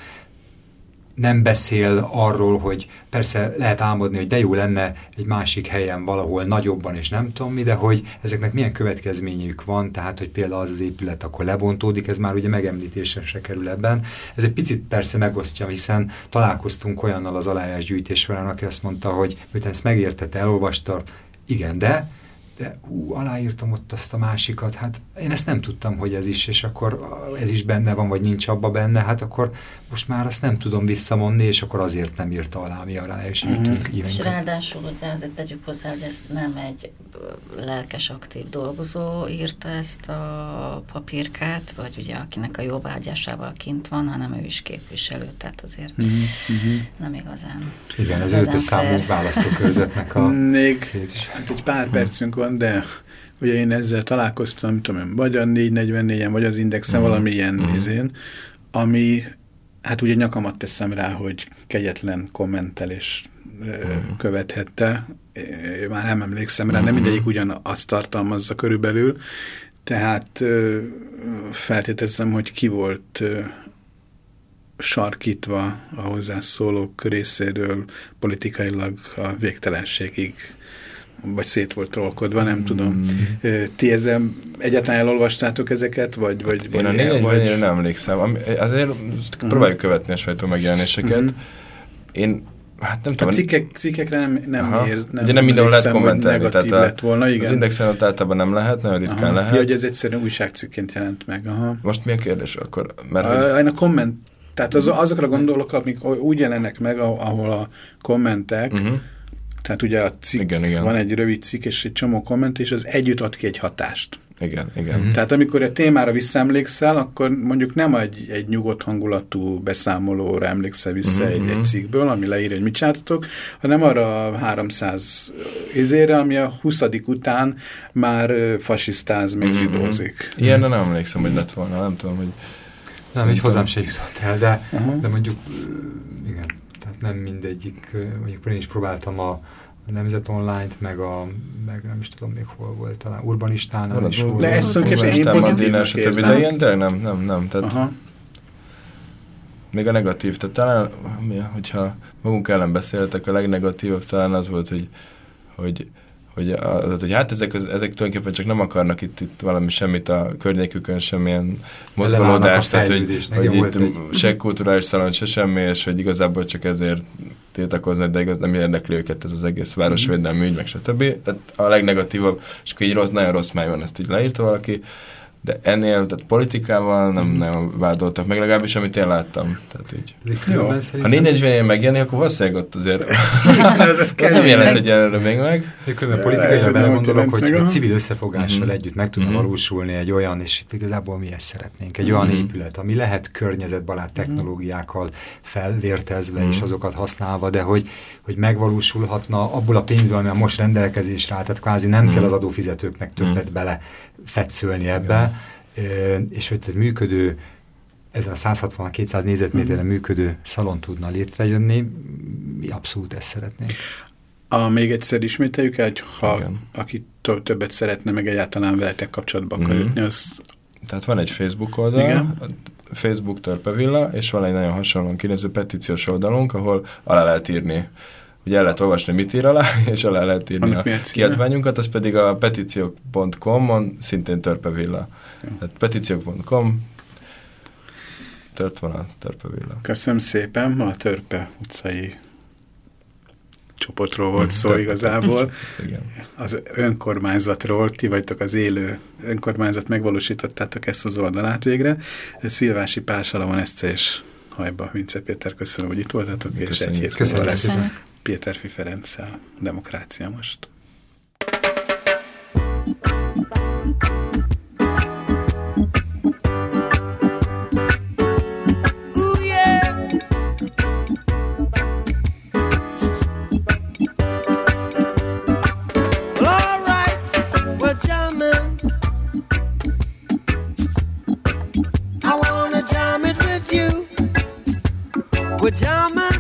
nem beszél arról, hogy persze lehet álmodni, hogy de jó lenne egy másik helyen valahol nagyobban, és nem tudom mi, de hogy ezeknek milyen következményük van, tehát, hogy például az az épület akkor lebontódik, ez már ugye megemlítésre se kerül ebben. Ez egy picit persze megosztja, hiszen találkoztunk olyannal az aláírásgyűjtés során, aki azt mondta, hogy miután ezt megértette, elolvasta, igen, de de hú, aláírtam ott azt a másikat, hát én ezt nem tudtam, hogy ez is, és akkor ez is benne van, vagy nincs abba benne, hát akkor most már azt nem tudom visszamondni, és akkor azért nem írta alá, mi alá, és írtunk mm. És ráadásul ugye azért tegyük hozzá, hogy ez nem egy lelkes, aktív dolgozó írta ezt a papírkát, vagy ugye akinek a jóvágyásával kint van, hanem ő is képviselő, tehát azért mm -hmm. nem igazán. Igen, az ötös számú választókörzetnek a... Még hát egy pár percünk van, de ugye én ezzel találkoztam, tudom, vagy a 444-en, vagy az Indexen, mm. valami ilyen mm. izén, ami, hát ugye nyakamat teszem rá, hogy kegyetlen kommentelés mm. követhette, már nem emlékszem rá, nem mindegyik ugyanazt tartalmazza körülbelül, tehát feltételezem, hogy ki volt sarkítva a hozzászólók részéről politikailag a végtelenségig vagy szét volt trollkodva, nem mm. tudom. Ti ezzel egyáltalán elolvastátok ezeket, vagy... vagy, vagy Én vagy... nem emlékszem. Azért uh -huh. próbáljuk követni a sajtó megjelenéseket. Uh mhm. -huh. Én Hát nem tudom. A cikkek, cikkekre nem, nem érz, nem De nem mindenhol lehet kommentelni. Tehát a, lett volna, igen. Az indexen ott általában nem lehet, nagyon ritkán aha. lehet. Ja, hogy ez egyszerűen újságcikként jelent meg. Aha. Most mi a kérdés akkor? Mert a, hogy... a komment, tehát az, azokra gondolok, amik úgy jelennek meg, ahol a kommentek, uh mhm. -huh tehát ugye a cikk, igen, igen. van egy rövid cikk és egy csomó komment, és az együtt ad ki egy hatást. Igen, igen. Mm -hmm. Tehát amikor a témára visszaemlékszel, akkor mondjuk nem egy, egy nyugodt hangulatú beszámolóra emlékszel vissza mm -hmm. egy, egy cikkből, ami leír, hogy mit csináltatok, hanem arra a 300 izére, ami a 20 után már fasisztáz, meg mm -hmm. zsidózik. Ilyen nem emlékszem, hogy lett volna, nem tudom, hogy... Nem, így hozzám se jutott el, de, uh -huh. de mondjuk igen nem mindegyik, mondjuk én is próbáltam a, a Nemzet Online-t, meg a, meg nem is tudom még hol volt, talán Urbanistánál is volt. De ezt tulajdonképpen én pozitívnak érzem. De ilyen de nem, nem, nem. Tehát Aha. Még a negatív, tehát talán, hogyha magunk ellen beszéltek, a legnegatívabb talán az volt, hogy, hogy hogy, az, hogy hát ezek, az, ezek tulajdonképpen csak nem akarnak itt, itt valami semmit a környékükön, semmilyen mozgolódást, tehát hogy, hogy itt egy... se kulturális szalon, se semmi, és hogy igazából csak ezért tiltakozni, de igaz nem érdekli őket ez az egész városvédelmi ügy, meg stb. Tehát a legnegatívabb, és akkor így rossz, nagyon rossz máj van, ezt így leírta valaki, de ennél, tehát politikával nem, nem vádoltak meg, legalábbis amit én láttam. Tehát így. Jó. Ha 440 megjelenni, akkor valószínűleg ott azért [LAUGHS] nem jelent egyelőre még meg. Különben politikai belegondolok, hogy, hogy civil összefogással mm. együtt meg tudna mm. valósulni egy olyan, és itt igazából mi ezt szeretnénk, egy olyan épület, ami lehet környezetbarát mhm. technológiákkal felvértezve és azokat használva, de hogy, hogy megvalósulhatna abból a pénzből, ami a most rendelkezésre áll, tehát kvázi nem mm. kell az adófizetőknek többet bele fetszölni ebbe, és hogy ez működő, ez a 160-200 négyzetméterre mhm. működő szalon tudna létrejönni, mi abszolút ezt szeretnénk. A, még egyszer ismételjük el, hogy ha Igen. aki többet szeretne, meg egyáltalán veletek kapcsolatba akar mm -hmm. jutni, az... Tehát van egy Facebook oldal, Igen. Facebook Törpevilla, és van egy nagyon hasonlóan kinéző petíciós oldalunk, ahol alá lehet írni Ugye el lehet olvasni, mit ír alá, [LAUGHS] és alá lehet írni Annak a kiadványunkat, az pedig a petíciók.com-on szintén Törpevilla. Tehát petíciók.com tört van a Törpevilla. Köszönöm szépen, a Törpe utcai csoportról volt [LAUGHS] szó igazából. Igen. Az önkormányzatról, ti vagytok az élő önkormányzat, megvalósítottátok ezt az oldalát végre. Szilvási Pársalamon Eszce és Hajba Vince Péter, köszönöm, hogy itt voltatok, és egy héten Köszönöm. Péter Ferenccel, Demokrácia most. Pajama